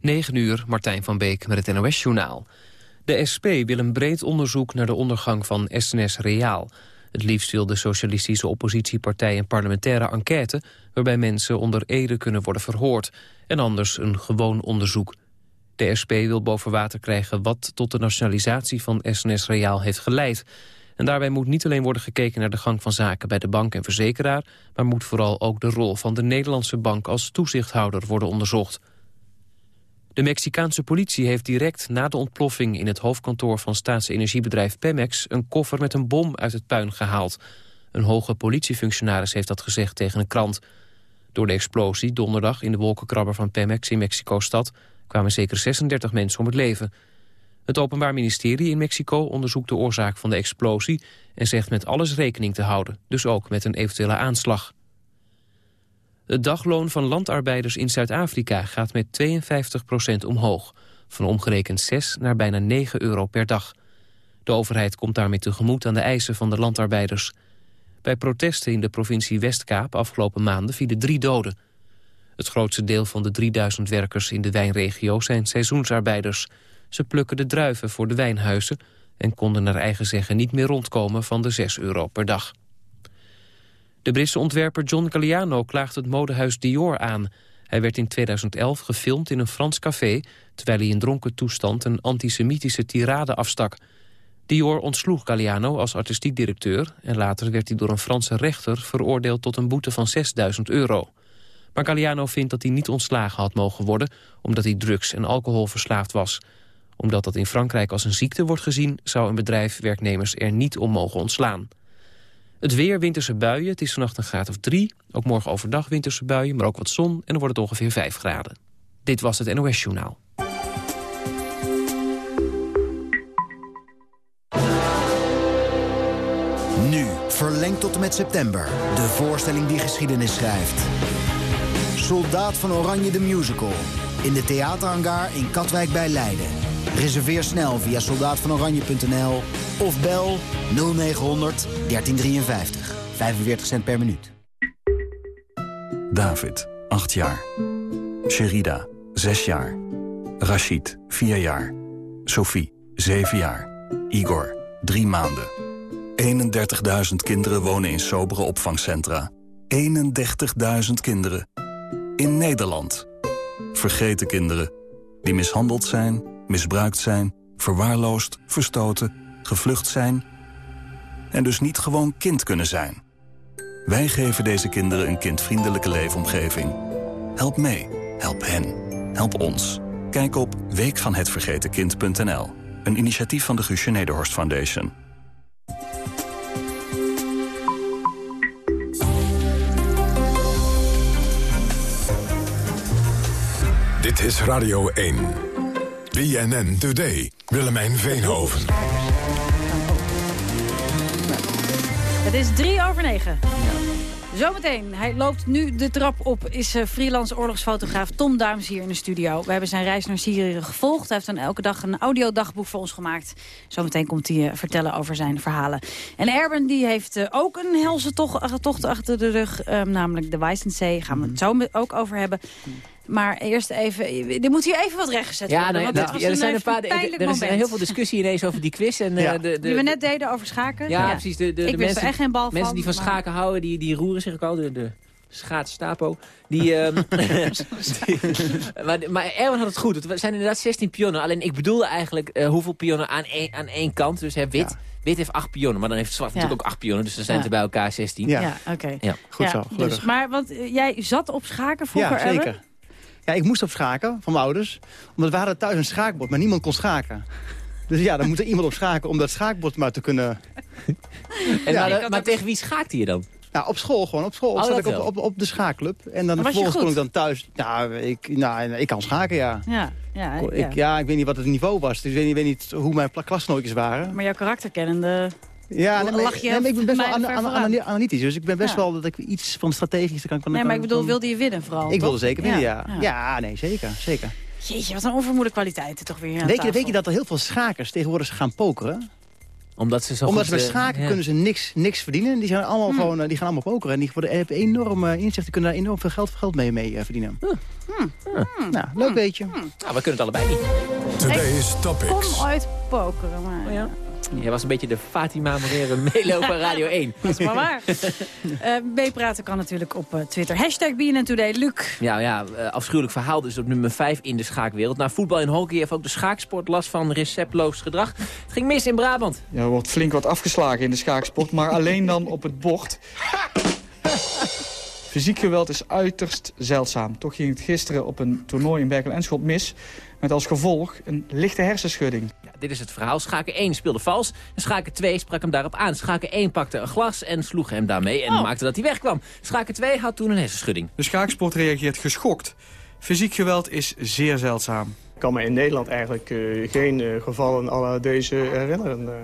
9 uur, Martijn van Beek met het NOS-journaal. De SP wil een breed onderzoek naar de ondergang van SNS Reaal. Het liefst wil de socialistische oppositiepartij een parlementaire enquête... waarbij mensen onder ede kunnen worden verhoord. En anders een gewoon onderzoek. De SP wil boven water krijgen wat tot de nationalisatie van SNS Reaal heeft geleid. En daarbij moet niet alleen worden gekeken naar de gang van zaken bij de bank en verzekeraar... maar moet vooral ook de rol van de Nederlandse bank als toezichthouder worden onderzocht. De Mexicaanse politie heeft direct na de ontploffing in het hoofdkantoor van staatsenergiebedrijf Pemex een koffer met een bom uit het puin gehaald. Een hoge politiefunctionaris heeft dat gezegd tegen een krant. Door de explosie donderdag in de wolkenkrabber van Pemex in Mexico-stad kwamen zeker 36 mensen om het leven. Het Openbaar Ministerie in Mexico onderzoekt de oorzaak van de explosie en zegt met alles rekening te houden, dus ook met een eventuele aanslag. Het dagloon van landarbeiders in Zuid-Afrika gaat met 52% omhoog. Van omgerekend 6 naar bijna 9 euro per dag. De overheid komt daarmee tegemoet aan de eisen van de landarbeiders. Bij protesten in de provincie Westkaap afgelopen maanden vielen drie doden. Het grootste deel van de 3000 werkers in de wijnregio zijn seizoensarbeiders. Ze plukken de druiven voor de wijnhuizen... en konden naar eigen zeggen niet meer rondkomen van de 6 euro per dag. De Britse ontwerper John Galliano klaagt het modehuis Dior aan. Hij werd in 2011 gefilmd in een Frans café... terwijl hij in dronken toestand een antisemitische tirade afstak. Dior ontsloeg Galliano als artistiek directeur... en later werd hij door een Franse rechter veroordeeld tot een boete van 6000 euro. Maar Galliano vindt dat hij niet ontslagen had mogen worden... omdat hij drugs- en alcoholverslaafd was. Omdat dat in Frankrijk als een ziekte wordt gezien... zou een bedrijf werknemers er niet om mogen ontslaan. Het weer, winterse buien. Het is vannacht een graad of drie. Ook morgen overdag winterse buien, maar ook wat zon. En dan wordt het ongeveer vijf graden. Dit was het NOS Journaal. Nu, verlengd tot met september. De voorstelling die geschiedenis schrijft. Soldaat van Oranje de Musical. In de theaterhangar in Katwijk bij Leiden. Reserveer snel via soldaatvanoranje.nl of bel 0900 1353. 45 cent per minuut. David, 8 jaar. Sherida, 6 jaar. Rashid, 4 jaar. Sophie, 7 jaar. Igor, 3 maanden. 31.000 kinderen wonen in sobere opvangcentra. 31.000 kinderen. In Nederland. Vergeten kinderen. Die mishandeld zijn, misbruikt zijn, verwaarloosd, verstoten, gevlucht zijn... en dus niet gewoon kind kunnen zijn. Wij geven deze kinderen een kindvriendelijke leefomgeving. Help mee. Help hen. Help ons. Kijk op weekvanhetvergetenkind.nl. Een initiatief van de Guusje Nederhorst Foundation. Dit is Radio 1. BNN Today. Willemijn Veenhoven. Het is drie over negen. Zometeen, hij loopt nu de trap op, is uh, freelance oorlogsfotograaf Tom Duims hier in de studio. We hebben zijn reis naar Syrië gevolgd. Hij heeft dan elke dag een audiodagboek voor ons gemaakt. Zometeen komt hij uh, vertellen over zijn verhalen. En Erben die heeft uh, ook een helse tocht, tocht achter de rug, namelijk de Weissensee. Gaan we het zo ook over hebben. Maar eerst even, er moet hier even wat rechtgezet ja, worden. Nee, nou, ja, er zijn een paar, er, er is heel veel discussie ineens over die quiz. En, ja. de, de, die we net deden over schaken. Ja, ja. precies. De, de, ik de wist mensen, er echt geen bal mensen van, die van maar... schaken houden, die, die roeren zich ook al. De, de schaatsstapo. Die, um, die, maar, maar Erwin had het goed. Het zijn inderdaad 16 pionnen. Alleen ik bedoelde eigenlijk uh, hoeveel pionnen aan één, aan één kant. Dus hè, wit. Wit heeft acht pionnen, maar dan heeft zwart natuurlijk ook acht pionnen. Dus dan zijn er bij elkaar 16. Ja, ja oké. Okay. Ja. Goed zo, dus, Maar want uh, jij zat op schaken vroeger, Ja, zeker. Ja, ik moest op schaken van mijn ouders. Omdat we hadden thuis een schaakbord, maar niemand kon schaken. Dus ja, dan moet er iemand op schaken om dat schaakbord maar te kunnen... en ja, maar, maar tegen wie schaakte je dan? Nou, op school gewoon. Op school oh, zat ik op, op, op de schaakclub. En dan vervolgens kon ik dan thuis... Nou, ik, nou, ik kan schaken, ja. Ja, ja, ja. Ik, ja, ik weet niet wat het niveau was. Dus ik weet niet, weet niet hoe mijn klasgenootjes waren. Maar jouw karakterkennende... Ja, nee, maar, lach je nee, ik ben best wel an, an, an, analytisch. Dus ik ben best ja. wel dat ik iets van strategisch kan. kan nee, maar ik bedoel, wilde je winnen vooral? Ik toch? wilde zeker winnen, ja. Ja, ja nee, zeker, zeker. Jeetje, wat een onvermoede kwaliteiten toch weer weet je, weet je dat er heel veel schakers tegenwoordig gaan pokeren? Omdat ze zo Omdat ze bij eh, schaken ja. kunnen ze niks, niks verdienen. Die, zijn allemaal gewoon, eh, die gaan allemaal pokeren. En die worden, hebben enorm eh, inzicht. Die kunnen daar enorm veel geld, geld mee, mee verdienen. Nou, leuk beetje. Nou, we kunnen het allebei niet. Today's Topics. Kom ooit pokeren, maar... Oh ja? Jij was een beetje de Fatima Moreren meelopen Radio 1. Dat is maar waar. Eh meepraten kan natuurlijk op eh, Twitter. Hashtag BNN Today. Luc. Ja, ja, eh, afschuwelijk verhaal dus op nummer 5 in de schaakwereld. Na voetbal en hockey heeft ook de schaaksport last van receptloos gedrag. Het ging mis in Brabant. Ja, er wordt flink wat afgeslagen in de schaaksport, maar alleen dan op het bord. Fysiek geweld is uiterst zeldzaam. Toch ging het gisteren op een toernooi in Berkel en Schot mis... met als gevolg een lichte hersenschudding. Dit is het verhaal. Schaken 1 speelde vals. En Schaken 2 sprak hem daarop aan. Schaken 1 pakte een glas en sloeg hem daarmee. En maakte dat hij wegkwam. Schaken 2 had toen een hersenschudding. De schaaksport reageert geschokt. Fysiek geweld is zeer zeldzaam. Ik kan me in Nederland eigenlijk eh, geen eh, gevallen à deze herinneren. eh.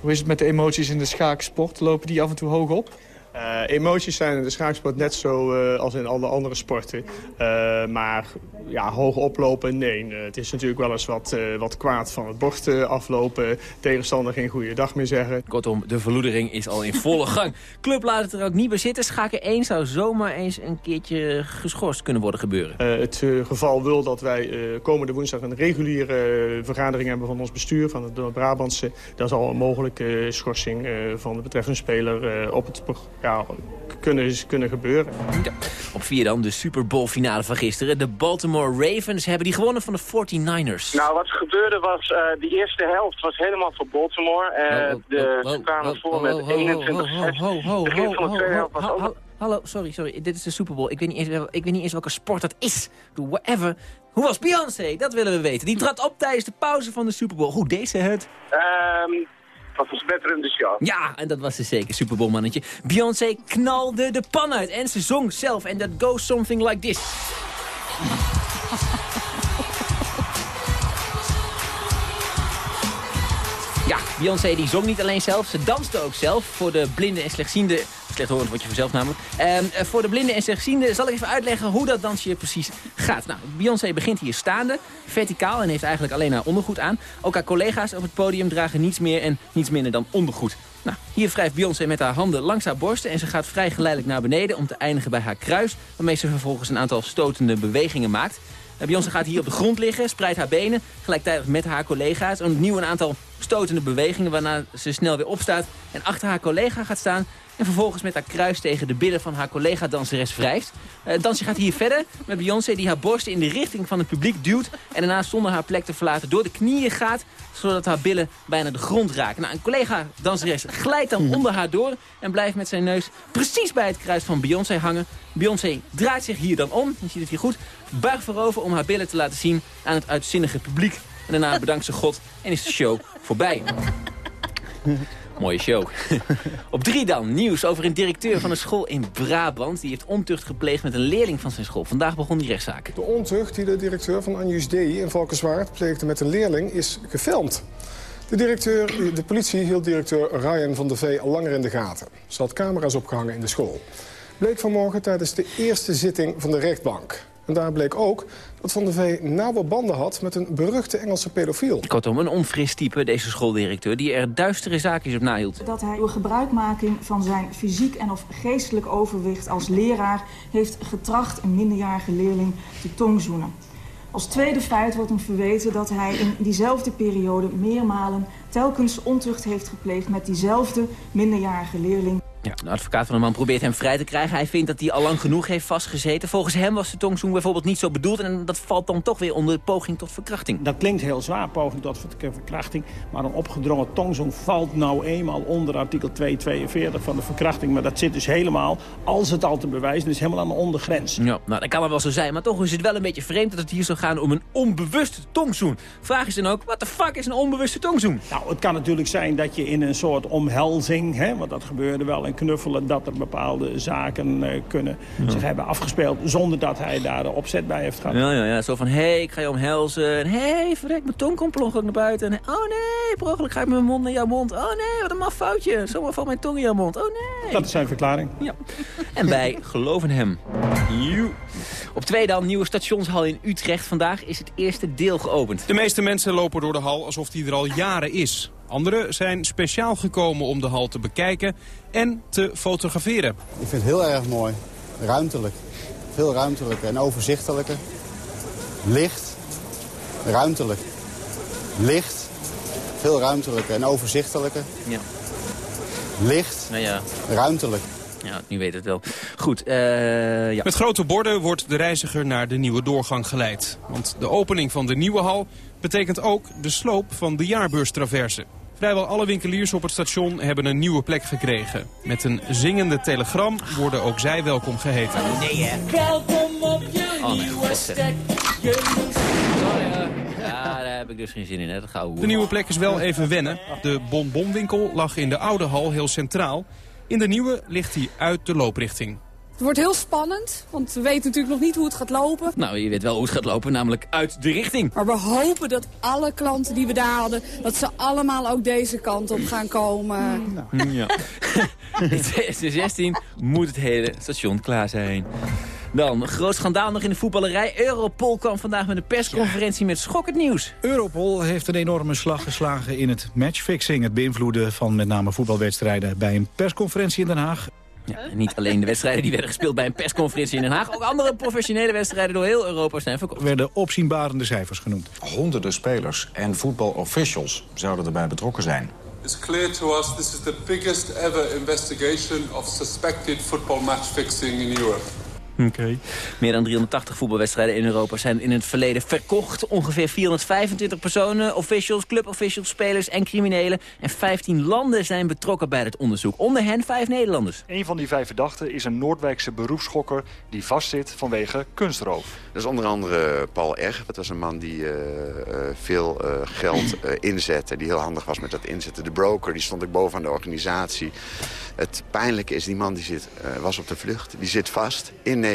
Hoe is het met de emoties in de schaaksport? Lopen die af en toe hoog op? Eh, emoties zijn in de schaaksport net zo eh, als in alle andere sporten. Eh, maar ja, hoog oplopen, nee. Het is natuurlijk wel eens wat, wat kwaad van het bord aflopen. Tegenstander geen goede dag meer zeggen. Kortom, de verloedering is al in volle gang. Club laat het er ook niet bij zitten. Schaken 1 zou zomaar eens een keertje geschorst kunnen worden gebeuren. Het geval wil dat wij komende woensdag een reguliere vergadering hebben van ons bestuur, van het Noord-Brabantse. Daar zal een mogelijke schorsing van de betreffende speler op het pro- ja, kunnen, kunnen gebeuren. Ja. Op 4 dan de Super Bowl finale van gisteren. De Baltimore Ravens hebben die gewonnen van de 49ers. Nou, wat er gebeurde was, eh die eerste helft was helemaal voor Baltimore. Oh, de, oh, ze kwamen oh, voor oh, met oh, 21 oh, oh, oh, oh, Begin van de oh, tweede oh, helft was oh, ook... oh, Hallo, sorry, sorry. Dit is de Super Bowl. Ik weet niet eens, ik weet niet eens welke sport dat is. Doe whatever. Hoe was Beyoncé? Dat willen we weten. Die trad op tijdens de pauze van de Super Bowl. Hoe deed ze het? Ehm was show. Ja, en dat was ze zeker, Super Bowl mannetje. Beyoncé knalde de pan uit en ze zong zelf. En dat goes something like this. Beyoncé die zong niet alleen zelf, ze danste ook zelf. Voor de blinden en slechtzienden, slechthorend word je vanzelf namelijk. Ehm, eh, voor de blinden en slechtzienden zal ik even uitleggen hoe dat dansje precies gaat. Nou, Beyoncé begint hier staande, verticaal en heeft eigenlijk alleen haar ondergoed aan. Ook haar collega's op het podium dragen niets meer en niets minder dan ondergoed. Nou, hier wrijft Beyoncé met haar handen langs haar borsten en ze gaat vrij geleidelijk naar beneden om te eindigen bij haar kruis, waarmee ze vervolgens een aantal stotende bewegingen maakt. Eh, Beyoncé gaat hier op de grond liggen, spreidt haar benen, gelijktijdig met haar collega's. Opnieuw een aantal stotende bewegingen, waarna ze snel weer opstaat en achter haar collega gaat staan. En vervolgens met haar kruis tegen de billen van haar collega-danseres wrijft. Het dansje gaat hier verder met Beyoncé die haar borsten in de richting van het publiek duwt. En daarna zonder haar plek te verlaten door de knieën gaat. Zodat haar billen bijna de grond raken. Nou, een collega-danseres glijdt dan onder haar door. En blijft met zijn neus precies bij het kruis van Beyoncé hangen. Beyoncé draait zich hier dan om. Je ziet het hier goed. Buigt voorover om haar billen te laten zien aan het uitzinnige publiek. En daarna bedankt ze God en is de show voorbij. Mooie show. Op drie dan, nieuws over een directeur van een school in Brabant. Die heeft ontucht gepleegd met een leerling van zijn school. Vandaag begon die rechtszaak. De ontucht die de directeur van Anjus D. in Valkenswaard pleegde met een leerling is gefilmd. De, directeur, de politie hield directeur Ryan van der Vee al langer in de gaten. Ze had camera's opgehangen in de school. Bleek vanmorgen tijdens de eerste zitting van de rechtbank. En daar bleek ook dat Van der Vee nauwe banden had met een beruchte Engelse pedofiel. Kortom, een onfris type, deze schooldirecteur, die er duistere zaakjes op nahield. Dat hij door gebruikmaking van zijn fysiek en of geestelijk overwicht als leraar heeft getracht een minderjarige leerling te tongzoenen. Als tweede feit wordt hem verweten dat hij in diezelfde periode meermalen telkens ontucht heeft gepleegd met diezelfde minderjarige leerling. Ja, de advocaat van de man probeert hem vrij te krijgen. Hij vindt dat hij al lang genoeg heeft vastgezeten. Volgens hem was de tongzoen bijvoorbeeld niet zo bedoeld... en dat valt dan toch weer onder poging tot verkrachting. Dat klinkt heel zwaar, poging tot ver- verkrachting. Maar een opgedrongen tongzoen valt nou eenmaal onder artikel 242 van de verkrachting. Maar dat zit dus helemaal, als het al te bewijzen is, helemaal aan de ondergrens. Ja, nou, dat kan wel zo zijn. Maar toch is het wel een beetje vreemd dat het hier zou gaan om een onbewuste tongzoen. Vraag is dan ook, wat de fuck is een onbewuste tongzoen? Nou, het kan natuurlijk zijn dat je in een soort omhelzing, hè, want dat gebeurde wel knuffelen, dat er bepaalde zaken eh, kunnen zich hebben afgespeeld zonder dat hij daar de opzet bij heeft gehad. Ja, ja, ja. Zo van, hé, hey, ik ga je omhelzen. En hé, hey, verrek, mijn tong komt ongeluk naar buiten. En, oh nee, per ongeluk ga ik met mijn mond naar jouw mond. Oh nee, wat een maf foutje. Zomaar valt mijn tong in jouw mond. Oh nee. Dat is zijn verklaring. Ja. En wij geloven hem. Joe. Op twee dan, nieuwe stationshal in Utrecht. Vandaag is het eerste deel geopend. De meeste mensen lopen door de hal alsof die er al jaren is. Anderen zijn speciaal gekomen om de hal te bekijken en te fotograferen. Ik vind het heel erg mooi. Ruimtelijk. Veel ruimtelijker en overzichtelijker. Licht. Ruimtelijk. Licht. Veel ruimtelijker en overzichtelijker. Ja. Licht. Nou ja. Ruimtelijk. Ja, nu weet het wel. Goed, eh ja. Met grote borden wordt de reiziger naar de nieuwe doorgang geleid. Want de opening van de nieuwe hal betekent ook de sloop van de jaarbeurstraverse. Vrijwel alle winkeliers op het station hebben een nieuwe plek gekregen. Met een zingende telegram worden ook zij welkom geheten. Nee, hè? Welkom op je Oh, nieuwe stek. Ja, daar heb ik dus geen zin in, hè. Dat gaan we De nieuwe plek is wel even wennen. De bonbonwinkel lag in de oude hal heel centraal. In de nieuwe ligt hij uit de looprichting. Het wordt heel spannend, want we weten natuurlijk nog niet hoe het gaat lopen. Nou, je weet wel hoe het gaat lopen, namelijk uit de richting. Maar we hopen dat alle klanten die we daar hadden, dat ze allemaal ook deze kant op gaan komen. Ja. In 2016 moet het hele station klaar zijn. Dan, groot schandaal nog in de voetballerij. Europol kwam vandaag met een persconferentie met schokkend nieuws. Europol heeft een enorme slag geslagen in het matchfixing. Het beïnvloeden van met name voetbalwedstrijden bij een persconferentie in Den Haag. Ja, niet alleen de wedstrijden die werden gespeeld bij een persconferentie in Den Haag. Ook andere professionele wedstrijden door heel Europa zijn verkocht. werden opzienbarende cijfers genoemd. Honderden spelers en voetbalofficials zouden erbij betrokken zijn. It's clear to us this is the biggest ever investigation of suspected football match fixing in Europe. Meer dan 380 voetbalwedstrijden in Europa zijn in het verleden verkocht. Ongeveer 425 personen, officials, clubofficials, spelers en criminelen. En 15 landen zijn betrokken bij het onderzoek. Onder hen vijf Nederlanders. Een van die vijf verdachten is een Noordwijkse beroepsschokker die vastzit vanwege kunstroof. Dat is onder andere Paul Erg. Dat was een man die eh, eh, veel eh, geld inzette. Die heel handig was met dat inzetten. De broker, die stond ook bovenaan de organisatie. Het pijnlijke is, die man die zit, eh, was op de vlucht. Die zit vast in Nederland.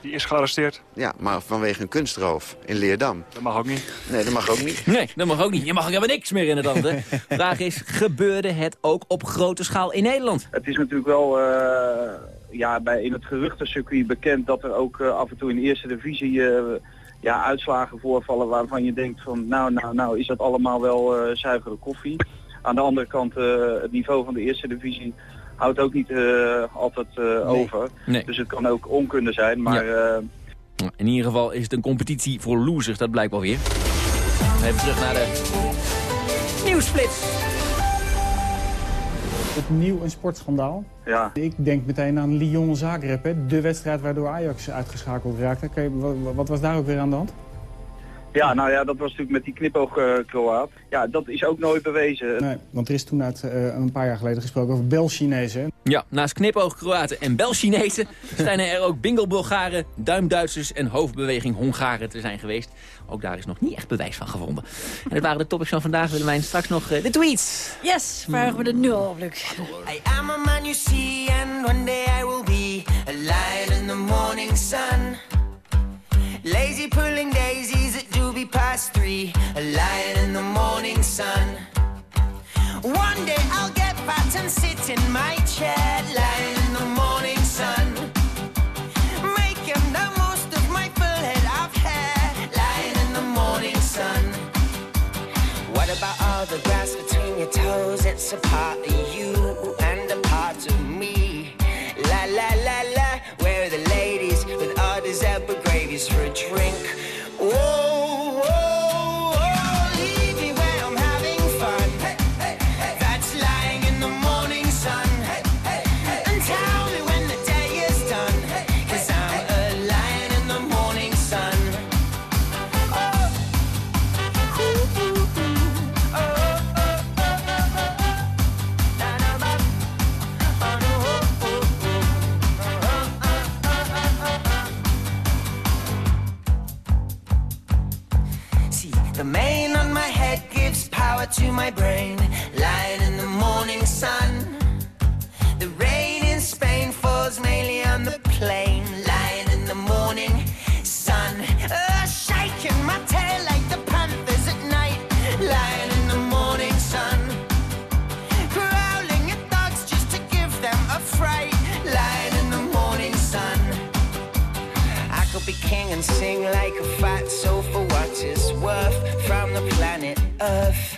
Die is gearresteerd. Ja, maar vanwege een kunstroof in Leerdam. Dat mag ook niet. Nee, dat mag ook niet. Nee, dat mag ook niet. Je mag ook helemaal niks meer in het land. Hè? Vraag is, gebeurde het ook op grote schaal in Nederland? Het is natuurlijk wel eh, ja, bij, in het geruchtencircuit bekend dat er ook eh, af en toe in de eerste divisie eh, ja, uitslagen voorvallen waarvan je denkt van nou, nou, nou is dat allemaal wel eh, zuivere koffie. Aan de andere kant, eh, het niveau van de eerste divisie houdt ook niet eh, altijd eh, over. Nee. Dus het kan ook onkunde zijn, maar... Ja. eh, In ieder geval is het een competitie voor losers, dat blijkt wel weer. Even terug naar de nieuwsflits. Opnieuw een sportschandaal. Ja. Ik denk meteen aan Lyon Zagreb, hè, de wedstrijd waardoor Ajax uitgeschakeld raakte. Kan je- wa- wat was daar ook weer aan de hand? Ja, nou ja, dat was natuurlijk met die knipoog eh, Kroaat. Ja, dat is ook nooit bewezen. Nee, want er is toen uit, eh, een paar jaar geleden gesproken over Bel-Chinezen. Ja, naast knipoog Kroaten en Bel-Chinezen zijn er ook bingo-Bulgaren, duimduitsers en hoofdbeweging Hongaren te zijn geweest. Ook daar is nog niet echt bewijs van gevonden. En dat waren de topics van vandaag. Willemijn, straks nog eh, de tweets. Yes, verheugen we er nu al op, Luc. I am a man you see, and one day I will be a lion in the morning sun. Lazy pulling daisies doobie past three, a lion in the morning sun. One day I'll get fat and sit in my chair, lion in the morning sun. Making the most of my full head of hair, lion in the morning sun. What about all the grass between your toes? It's a part of you my brain. Lying in the morning sun. The rain in Spain falls mainly on the plain. Lying in the morning sun. Uh, shaking my tail like the panthers at night. Lying in the morning sun. Growling at dogs just to give them a fright. Lying in the morning sun. I could be king and sing like a fat soul for what it's worth from the planet rough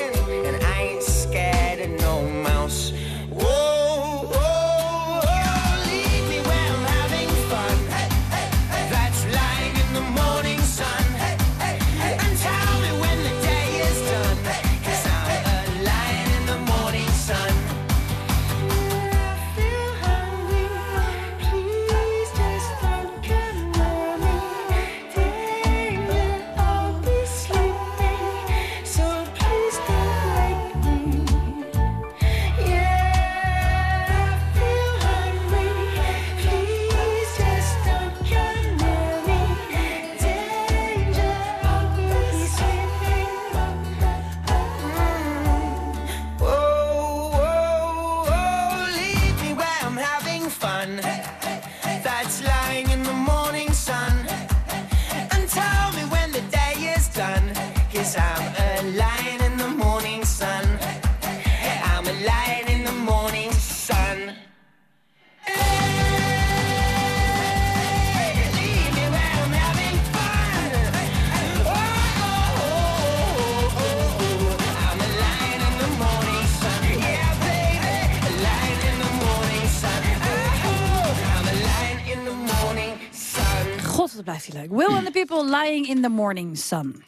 People Lying in the Morning Sun.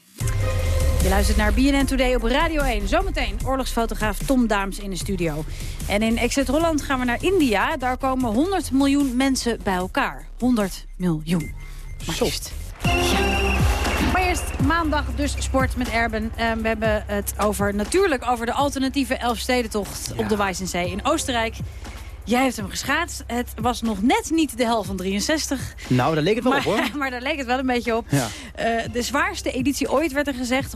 Je luistert naar BNN Today op Radio 1. Zometeen oorlogsfotograaf Tom Daams in de studio. En in Exit Holland gaan we naar India. Daar komen 100 miljoen mensen bij elkaar. 100 miljoen. Maar eerst. Maar eerst maandag dus sport met Erben. Eh, we hebben het over, natuurlijk over de alternatieve Elfstedentocht op de Weissensee in Oostenrijk. Jij hebt hem geschaatst. Het was nog net niet de helft van 63. Nou, daar leek het wel maar, op, hoor. Maar daar leek het wel een beetje op. Ja. Eh, de zwaarste editie ooit werd er gezegd.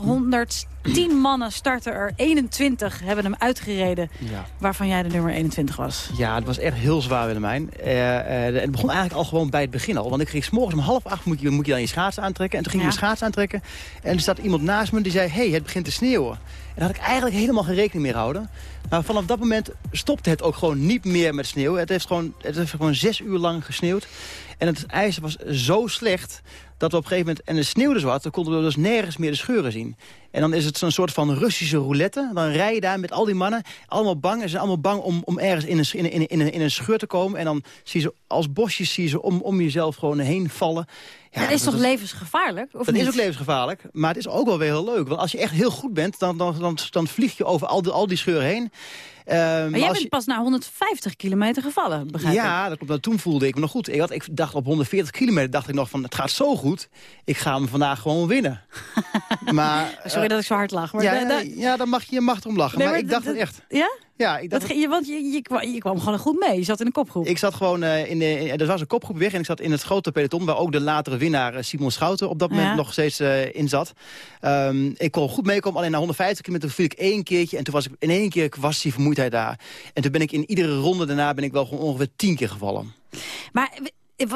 110 mannen starten er. 21 hebben hem uitgereden. Ja. Waarvan jij de nummer 21 was. Ja, het was echt heel zwaar, Willemijn. Eh, eh, het begon eigenlijk al gewoon bij het begin al. Want ik ging 's morgens om half acht moet je, moet je dan je schaats aantrekken. En toen ging ik Ja. mijn schaats aantrekken. En er zat iemand naast me die zei, hey, het begint te sneeuwen. En daar had ik eigenlijk helemaal geen rekening mee gehouden. Maar vanaf dat moment stopte het ook gewoon niet meer met sneeuwen. Het heeft gewoon, het heeft gewoon zes uur lang gesneeuwd. En het ijs was zo slecht dat we op een gegeven moment... En het sneeuwde zo hard, dan konden we dus nergens meer de scheuren zien. En dan is het zo'n soort van Russische roulette. Dan rij je daar met al die mannen, allemaal bang. Ze zijn allemaal bang om, om ergens in een, in, in, in een scheur te komen. En dan zie je ze als bosjes zie je ze om, om jezelf gewoon heen vallen. Ja, dat is toch levensgevaarlijk? Of dat niet? is ook levensgevaarlijk, maar het is ook wel weer heel leuk. Want als je echt heel goed bent, dan, dan, dan, dan vlieg je over al die, al die scheuren heen. Ehm, Maar jij bent je- pas na 150 kilometer gevallen, begrijp ik. ja, dat klopt. Nou, toen voelde ik me nog goed. Ik, had, ik dacht op 140 kilometer dacht ik nog van het gaat zo goed. Ik ga hem vandaag gewoon winnen. maar, Sorry eh, dat ik zo hard lach. Maar ja, da- da- ja, dan mag je, je mag erom lachen. Nee, maar, maar ik dacht het echt. Ja? Ja, ik Dat, dacht ge- je, want je, je, kwam, je kwam gewoon goed mee. Je zat in een kopgroep. ik zat gewoon eh, in de, in- er was een kopgroep weg en ik zat in het grote peloton waar ook de latere winnaar eh, Simon Schouten op dat moment Ja. nog steeds eh, in zat. Ehm, ik kon goed meekomen, alleen na 150 kilometer viel ik één keertje en toen was ik in één keer was die vermoeidheid daar. En toen ben ik in iedere ronde daarna ben ik wel gewoon ongeveer tien keer gevallen. Maar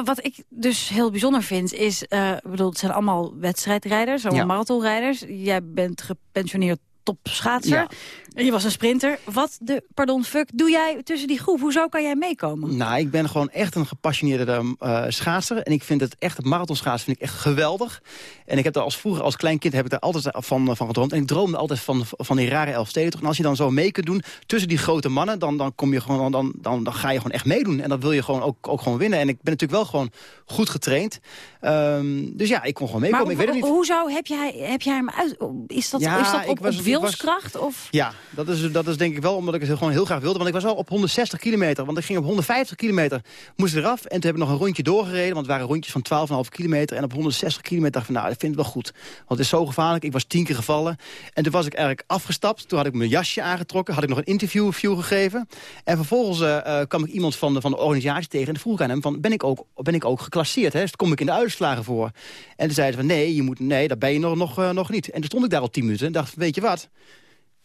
wat ik dus heel bijzonder vind is... eh, ik bedoel, het zijn allemaal wedstrijdrijders, allemaal Ja. marathonrijders. Jij bent gepensioneerd topschaatser. Ja. Je was een sprinter. Wat de, pardon, fuck, doe jij tussen die groep? Hoezo kan jij meekomen? Nou, ik ben gewoon echt een gepassioneerde eh, schaatser. En ik vind het echt, het marathonschaatsen vind ik echt geweldig. En ik heb daar als vroeger, als klein kind, heb ik daar altijd van, van gedroomd. En ik droomde altijd van, van die rare Elfstedentocht. En als je dan zo mee kunt doen tussen die grote mannen, dan, dan, kom je gewoon, dan, dan, dan ga je gewoon echt meedoen. En dat wil je gewoon ook, ook gewoon winnen. En ik ben natuurlijk wel gewoon goed getraind. Ehm, dus ja, ik kon gewoon meekomen. maar ik weet het niet. hoezo heb jij, heb jij hem uit... Is dat, Ja, is dat op, was- op ik was- wilskracht? Of? Ja, dat is, dat is denk ik wel omdat ik het gewoon heel graag wilde. Want ik was al op 160 kilometer. Want ik ging op 150 kilometer, moest eraf. En toen heb ik nog een rondje doorgereden. Want het waren rondjes van 12,5 kilometer. En op 160 kilometer dacht ik van, nou, ik vind het wel goed. Want het is zo gevaarlijk. Ik was tien keer gevallen. En toen was ik eigenlijk afgestapt. Toen had ik mijn jasje aangetrokken. Had ik nog een interview view gegeven. En vervolgens eh, eh, kwam ik iemand van de, van de organisatie tegen. En vroeg ik aan hem, van, ben, ik ook, ben ik ook geclasseerd? Hè? Dus kom ik in de uitslagen voor? En toen zei ze van, nee, je moet, nee dat ben je nog, nog, eh, nog niet. En toen stond ik daar al 10 minuten. En dacht, weet je wat?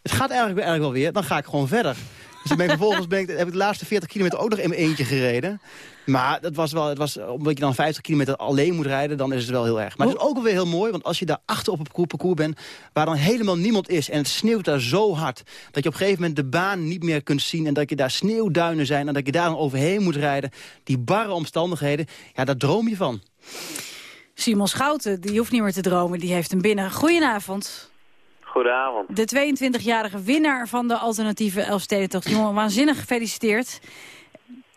Het gaat eigenlijk, eigenlijk wel weer, dan ga ik gewoon verder. Dus toen ben ik vervolgens ben ik, heb ik de laatste 40 kilometer ook nog in mijn eentje gereden. Maar dat was wel, het was, omdat je dan 50 kilometer alleen moet rijden, dan is het wel heel erg. Maar het is ook wel weer heel mooi, want als je daar achter op het parcours- parcours bent... waar dan helemaal niemand is en het sneeuwt daar zo hard... dat je op een gegeven moment de baan niet meer kunt zien... en dat je daar sneeuwduinen zijn en dat je daar dan overheen moet rijden... die barre omstandigheden, ja, daar droom je van. Simon Schouten, die hoeft niet meer te dromen, die heeft hem binnen. Goedenavond. Goedenavond. De 22-jarige winnaar van de alternatieve Elfstedentocht. Jongen, waanzinnig gefeliciteerd.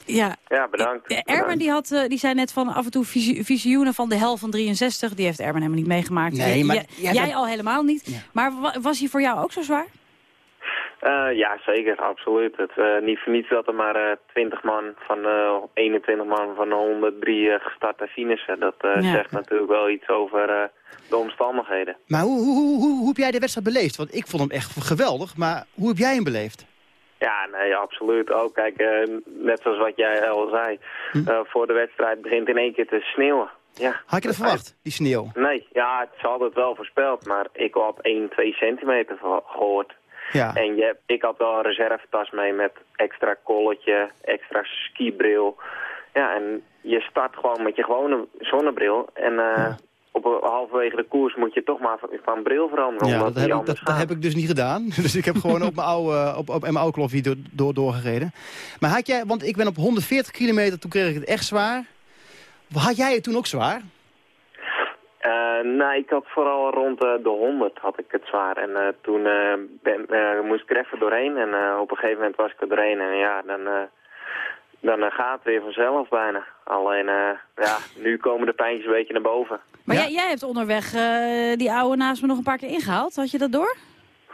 Ja, Ja, bedankt. Eh, Erben die, had, eh, die zei net van af en toe visio- visioenen van de hel van 63. Die heeft Erben helemaal niet meegemaakt. Nee, maar Jij- jij al helemaal niet. Maar wa- was hij voor jou ook zo zwaar? Eh, ja, zeker, absoluut. Het, eh, niet voor niets dat er maar eh 20 man van eh 21 man van de 103 eh, gestart en finishen. Dat Ja. zegt natuurlijk wel iets over de omstandigheden. Maar hoe, hoe, hoe, hoe, heb jij de wedstrijd beleefd? Want ik vond hem echt geweldig, maar hoe heb jij hem beleefd? Ja, nee, absoluut. Ook, kijk, net zoals wat jij al zei. eh, voor de wedstrijd begint in één keer te sneeuwen. Ja. Had je dat verwacht, die sneeuw? Nee, ja, het is altijd wel voorspeld, maar ik had 1, 2 centimeter geho- gehoord. Ja. En je, ik had wel een reservetas mee met extra kolletje, extra skibril. Ja, en je start gewoon met je gewone zonnebril. En eh, op halverwege de koers moet je toch maar van, van bril veranderen. Ja, dat heb, ik, anders dat, dat heb ik dus niet gedaan. Dus ik heb gewoon op mijn oude, op, op mijn oude kloffie door, door, doorgereden. Maar had jij, want ik ben op 140 kilometer, toen kreeg ik het echt zwaar. Had jij het toen ook zwaar? Eh, nee, ik had vooral rond eh, de 100 had ik het zwaar. En eh, toen ben, moest ik er even doorheen. En eh, op een gegeven moment was ik er doorheen. En ja, dan, eh, dan gaat het weer vanzelf bijna. Alleen, eh, ja, nu komen de pijntjes een beetje naar boven. Maar jij, jij hebt onderweg eh, die oude naast me nog een paar keer ingehaald. Had je dat door?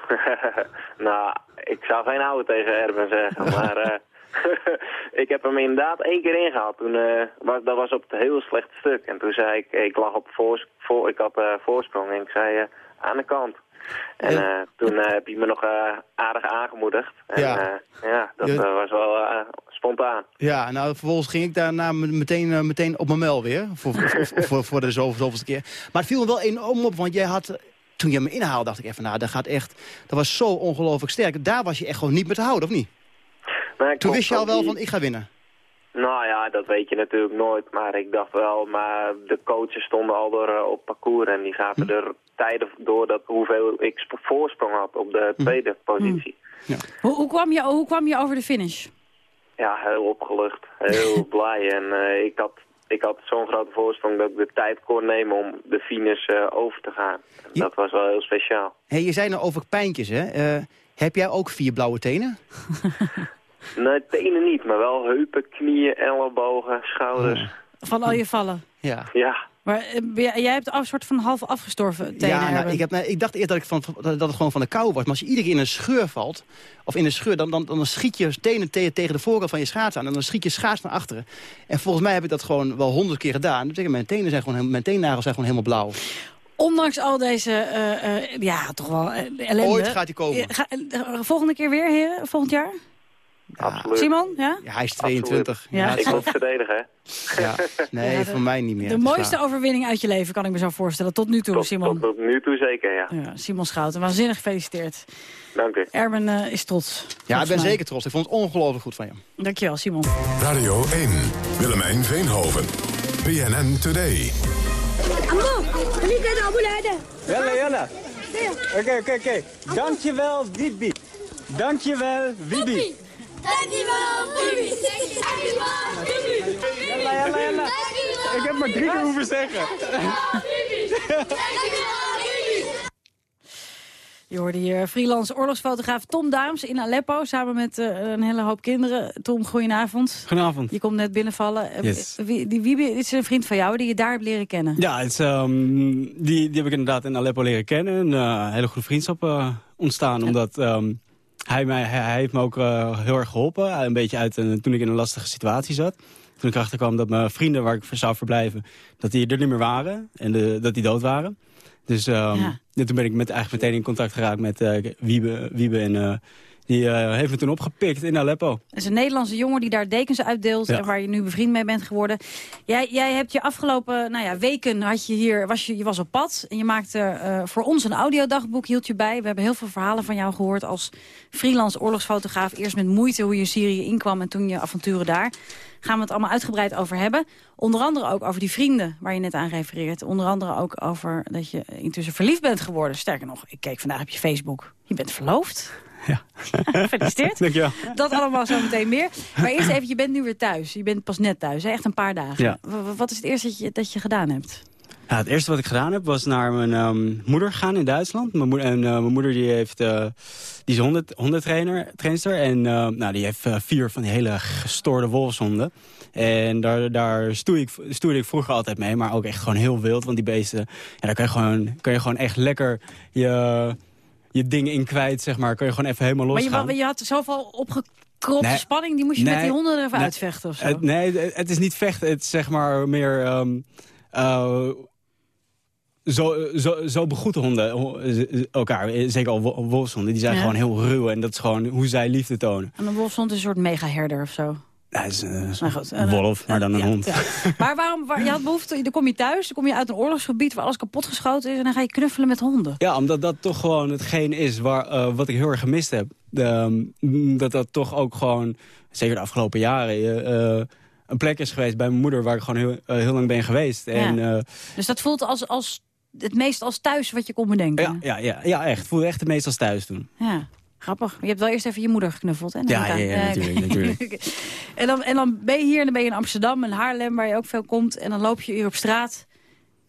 nou, ik zou geen oude tegen Erben zeggen, maar eh, ik heb hem inderdaad één keer ingehaald. Toen, eh, was, dat was op het heel slechte stuk. En toen zei ik, ik lag op voors, voor, ik had eh, voorsprong en ik zei eh, aan de kant. En toen heb je me nog aardig aangemoedigd. En Ja. ja, dat Ja. was wel spontaan. Ja, nou vervolgens ging ik daarna me- meteen, meteen op mijn mel weer. Voor, voor, voor, voor, voor de zoveel, zoveelste keer. Maar het viel me wel enorm op, want jij had... Toen je me inhaalde, dacht ik even, nou, dat gaat echt... Dat was zo ongelooflijk sterk. Daar was je echt gewoon niet meer te houden, of niet? Maar Toen wist je al wel die- van, ik ga winnen. Nou ja, dat weet je natuurlijk nooit. Maar ik dacht wel, maar de coaches stonden al door eh, op parcours. En die gaven er tijden door dat hoeveel ik sp- voorsprong had op de tweede positie. Hoe, hoe, kwam je, hoe kwam je over de finish? Ja, heel opgelucht. Heel blij. En eh, ik had, ik had zo'n grote voorsprong dat ik de tijd kon nemen om de finish eh, over te gaan. En dat was wel heel speciaal. Hey, je zei nou over pijntjes, hè? Eh, heb jij ook vier blauwe tenen? Nee, tenen niet, maar wel heupen, knieën, ellebogen, schouders. Van al je vallen. Ja. Ja. Maar eh, jij jij hebt een soort van half afgestorven tenen, Ja, nou, ik, heb, nou, ik dacht eerst dat, ik van, dat het gewoon van de kou was. Maar als je iedere keer in een scheur valt, of in een scheur... dan, dan, dan schiet je tenen te- tegen de voorkant van je schaats aan. En dan schiet je schaats naar achteren. En volgens mij heb ik dat gewoon wel honderd keer gedaan. Dat betekent, mijn, tenen zijn gewoon, mijn teennagels zijn gewoon helemaal blauw. Ondanks al deze, eh, eh, ja, toch wel ellende. Ooit gaat hij komen. Ga- volgende keer weer, heren? Volgend jaar? Absoluut. Simon, ja? Ja, hij is 22. Ja. het Ik zal- moet verdedigen, hè? ja. Nee, Ja, voor mij niet meer. De Het is mooiste waar. overwinning uit je leven, kan ik me zo voorstellen. Tot nu toe, Tot, Simon. tot, tot nu toe zeker, ja. Ja, Simon Schouten, waanzinnig gefeliciteerd. Dank u. Erben eh, is trots. Ja, ik ben mij. zeker trots. Ik vond het ongelooflijk goed van je. Dankjewel, Simon. Radio 1. Willemijn Veenhoven. BNN Today. Ammo, jullie kunnen Abu leiden. Jelle, jelle. Oké, oké, oké. Dankjewel, Wibi. Dankjewel, Wibi. Dankjewel, Bibi. Dankjewel, Bibi. Jelle, jelle, jelle. Ik heb maar drie keer hoeven zeggen. Je hoorde hier freelance oorlogsfotograaf Tom Daams in Aleppo... samen met eh, een hele hoop kinderen. Tom, goedenavond. Goedenavond. Je komt net binnenvallen. Eh, Yes. Wie, die Wiebe is een vriend van jou die je daar hebt leren kennen. Ja, het is, ehm, die, die heb ik inderdaad in Aleppo leren kennen. Een eh, hele goede vriendschap eh, ontstaan. Omdat ehm, hij, mij, hij, hij heeft me ook eh, heel erg geholpen. Eh, Een beetje uit een, toen ik in een lastige situatie zat. Toen ik erachter kwam dat mijn vrienden waar ik voor zou verblijven... dat die er niet meer waren en de, dat die dood waren. Dus ehm, Ja. toen ben ik met, eigenlijk meteen in contact geraakt met eh, Wiebe, Wiebe. En die eh, heeft me toen opgepikt in Aleppo. Dat is een Nederlandse jongen die daar dekens uitdeelt... Ja. en waar je nu bevriend mee bent geworden. Jij, jij hebt je afgelopen nou ja, weken had je hier, was je, je was op pad... en je maakte eh, voor ons een audiodagboek, hield je bij. We hebben heel veel verhalen van jou gehoord als freelance oorlogsfotograaf. Eerst met moeite hoe je in Syrië inkwam en toen je avonturen daar. Gaan we het allemaal uitgebreid over hebben. Onder andere ook over die vrienden waar je net aan refereert. Onder andere ook over dat je intussen verliefd bent geworden. Sterker nog, ik keek vandaag op je Facebook. Je bent verloofd. Ja. Gefeliciteerd. Dankjewel. Dat allemaal zo meteen meer. Maar eerst even, je bent nu weer thuis. Je bent pas net thuis, hè? echt een paar dagen. Ja. Wat is het eerste dat je, dat je gedaan hebt? Ja, het eerste wat ik gedaan heb was naar mijn ehm, moeder gegaan in Duitsland. Mijn moeder, en eh, mijn moeder die heeft, eh, die is honden, hondentrainer, trainster. En eh, nou, die heeft eh, vier van die hele gestoorde wolfshonden. En daar, daar ik, stoeide ik vroeger altijd mee, maar ook echt gewoon heel wild. Want die beesten, ja, daar kan je gewoon, kan je gewoon echt lekker je, je dingen in kwijt, zeg maar. Kan je gewoon even helemaal Maar losgaan. je, je had zoveel opgekropte Nee. spanning, die moest je met die honden er even Nee. uitvechten of zo. Het, nee, het- is niet vechten. Het is zeg maar meer... eh, zo, zo, zo begroeten honden ho- elkaar. Zeker al wo- wolfshonden. Die zijn Ja. gewoon heel ruw. En dat is gewoon hoe zij liefde tonen. En een wolfshond is een soort mega-herder of zo. Ja, het is eh, Nou goed, een wolf, maar dan een hond. Maar waarom, waar, je had behoefte, dan kom je thuis, dan kom je uit een oorlogsgebied waar alles kapotgeschoten is... en dan ga je knuffelen met honden. Ja, omdat dat toch gewoon hetgeen is waar, eh, wat ik heel erg gemist heb. De, ehm, dat dat toch ook gewoon, zeker de afgelopen jaren... eh, eh, een plek is geweest bij mijn moeder waar ik gewoon heel, eh, heel lang ben geweest. En, eh, Dus dat voelt als, als het meest als thuis wat je kon bedenken. ja, ja, ja, ja, echt. Voelde echt het meest als thuis toen. Ja, grappig. Je hebt wel eerst even je moeder geknuffeld, hè? Ja, natuurlijk. en, dan, en dan ben je hier en dan ben je in Amsterdam en Haarlem, waar je ook veel komt. En dan loop je hier op straat.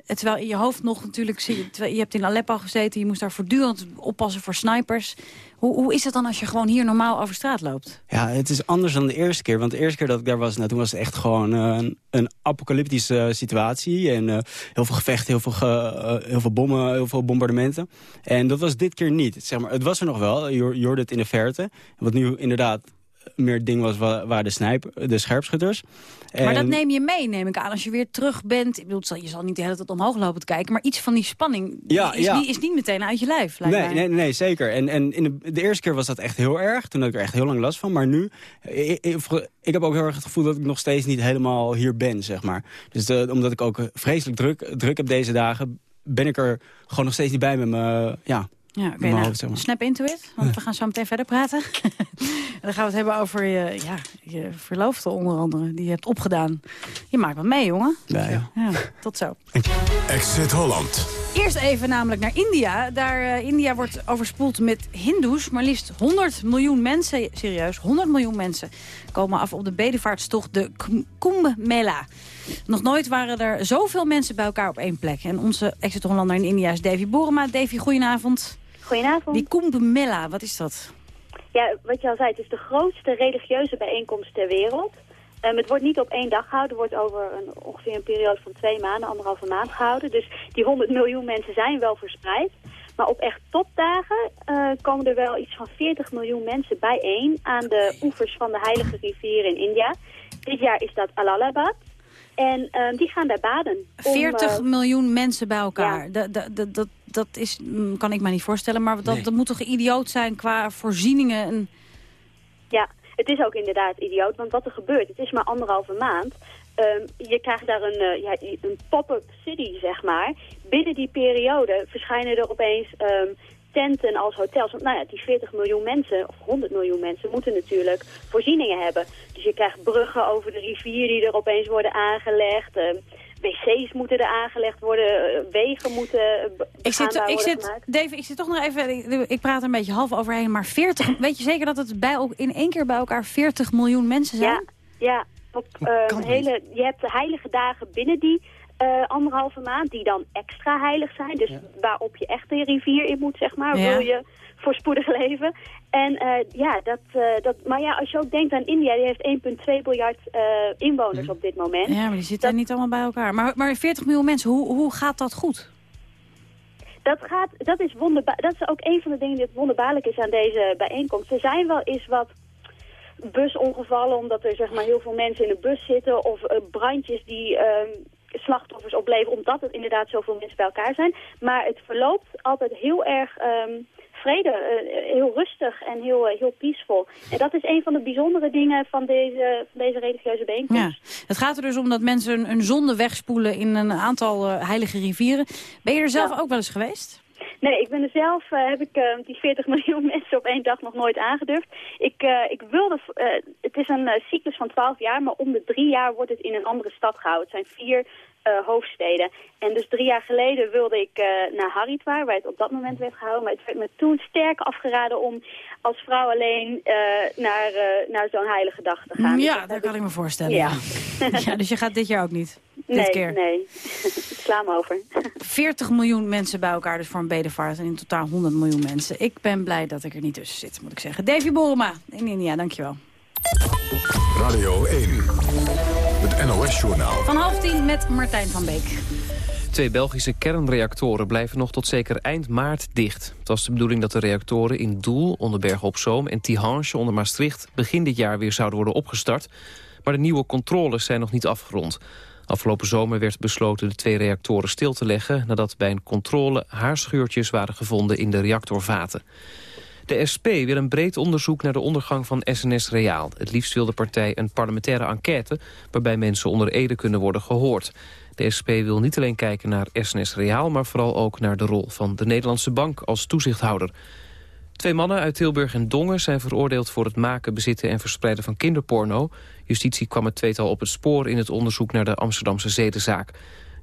En Terwijl in je hoofd nog natuurlijk... je- hebt in Aleppo gezeten, je moest daar voortdurend oppassen voor snipers. Hoe, hoe is het dan als je gewoon hier normaal over straat loopt? Ja, het is anders dan de eerste keer. Want de eerste keer dat ik daar was, nou, toen was het echt gewoon eh, een, een apocalyptische eh, situatie. En eh, heel veel gevechten, heel veel, eh, heel veel bommen, heel veel bombardementen. En dat was dit keer niet. Zeg maar, het was er nog wel, je hoorde het in de verte. Wat nu inderdaad meer het ding was, wa- waren de, snijp, de scherpschutters. Maar dat neem je mee, neem ik aan, als je weer terug bent. Ik bedoel, je zal niet de hele tijd omhoog lopen te kijken... maar iets van die spanning Ja, is, ja. Niet, is niet meteen uit je lijf, Nee, mij. nee, nee, zeker. En, en in de, de eerste keer was dat echt heel erg. Toen had ik er echt heel lang last van. Maar nu, ik, ik, ik heb ook heel erg het gevoel dat ik nog steeds niet helemaal hier ben, zeg maar. Dus eh, omdat ik ook vreselijk druk, druk heb deze dagen... ben ik er gewoon nog steeds niet bij met me, ja, Ja, oké, nou, hoofd, zeg maar. snap into it, want we gaan zo meteen verder praten. en dan gaan we het hebben over je, ja, je verloofde onder andere, die je hebt opgedaan. Je maakt wat mee, jongen. Ja, ja. Ja, tot zo. Exit Holland. Eerst even namelijk naar India. Daar, eh, India wordt overspoeld met hindoes. Maar liefst 100 miljoen mensen, serieus, 100 miljoen mensen... komen af op de bedevaartstocht, de Kum- Kumbh Mela. Nog nooit waren er zoveel mensen bij elkaar op één plek. En onze exit-Hollander in India is Davy Borema. Davy, goedenavond. Goedenavond. Die Kumbh Mela, wat is dat? Ja, wat je al zei, het is de grootste religieuze bijeenkomst ter wereld. Ehm, het wordt niet op één dag gehouden, het wordt over een, ongeveer een periode van twee maanden, anderhalve maand gehouden. Dus die 100 miljoen mensen zijn wel verspreid. Maar op echt topdagen eh, komen er wel iets van 40 miljoen mensen bijeen aan de oevers van de heilige rivier in India. Dit jaar is dat Allahabad. En ehm, die gaan daar baden. om, 40 eh, miljoen mensen bij elkaar. Dat, dat, dat, dat, dat is, mm, kan ik me niet voorstellen. Maar dat, Nee. dat moet toch idioot zijn qua voorzieningen. En... Ja, het is ook inderdaad idioot, want wat er gebeurt, het is maar anderhalve maand. Ehm, je krijgt daar een, eh, ja, een pop-up city, zeg maar. Binnen die periode verschijnen er opeens ehm, tenten als hotels. Want nou ja, die 40 miljoen mensen, of 100 miljoen mensen, moeten natuurlijk voorzieningen hebben. Dus je krijgt bruggen over de rivier die er opeens worden aangelegd. ehm, wc's moeten er aangelegd worden, eh, wegen moeten eh, Ik zit, ik, worden zit, gemaakt. Dave, ik zit toch nog even... Ik, ik praat er een beetje half overheen, maar 40... weet je zeker dat het bij, in één keer bij elkaar 40 miljoen mensen zijn? Ja, ja. Op, eh, hele, je hebt de heilige dagen binnen die eh, anderhalve maand, die dan extra heilig zijn. Dus waarop je echt de rivier in moet, zeg maar, Ja. wil je voorspoedig leven. En eh, ja, dat, eh, dat, maar ja, als je ook denkt aan India, die heeft 1,2 miljard inwoners op dit moment. Ja, maar die zitten niet allemaal bij elkaar. Maar, maar 40 miljoen mensen, hoe, hoe gaat dat goed? Dat, gaat, dat, is dat is ook een van de dingen die het wonderbaarlijk is aan deze bijeenkomst. Er zijn wel eens wat busongevallen, omdat er zeg maar, heel veel mensen in de bus zitten... of brandjes die ehm, slachtoffers opleveren, omdat het inderdaad zoveel mensen bij elkaar zijn. Maar het verloopt altijd heel erg ehm, vrede, eh, heel rustig en heel, eh, heel peaceful. En dat is een van de bijzondere dingen van deze, van deze religieuze bijeenkomst. Ja. Het gaat er dus om dat mensen een, een zonde wegspoelen in een aantal eh, heilige rivieren. Ben je er zelf ook wel eens geweest? Nee, ik ben er zelf, heb ik eh, die 40 miljoen mensen op één dag nog nooit aangedurfd. Ik, ik wilde, het is een cyclus van 12 jaar, maar om de drie jaar wordt het in een andere stad gehouden. Het zijn vier hoofdsteden. En dus drie jaar geleden wilde ik eh, naar Haridwar, waar het op dat moment werd gehouden. Maar het werd me toen sterk afgeraden om als vrouw alleen eh, naar, eh, naar zo'n heilige dag te gaan. Ja, dat dat heb kan ik me voorstellen. Ja. Ja. ja, dus je gaat dit jaar ook niet? Nee, dit keer. nee. ik sla hem over. 40 miljoen mensen bij elkaar dus voor een bedevaart. En in totaal 100 miljoen mensen. Ik ben blij dat ik er niet tussen zit, moet ik zeggen. Davy Borema in India, dankjewel. Radio 1. Het NOS-journaal. Van half tien met Martijn van Beek. Twee Belgische kernreactoren blijven nog tot zeker eind maart dicht. Het was de bedoeling dat de reactoren in Doel, onder Bergen op Zoom... en Tihange, onder Maastricht, begin dit jaar weer zouden worden opgestart. Maar de nieuwe controles zijn nog niet afgerond. Afgelopen zomer werd besloten de twee reactoren stil te leggen... nadat bij een controle haarscheurtjes waren gevonden in de reactorvaten. De SP wil een breed onderzoek naar de ondergang van SNS Reaal. Het liefst wil de partij een parlementaire enquête... waarbij mensen onder ede kunnen worden gehoord. De SP wil niet alleen kijken naar SNS Reaal... maar vooral ook naar de rol van de Nederlandse Bank als toezichthouder. Twee mannen uit Tilburg en Dongen zijn veroordeeld voor het maken, bezitten en verspreiden van kinderporno. Justitie kwam het tweetal op het spoor in het onderzoek naar de Amsterdamse zedenzaak.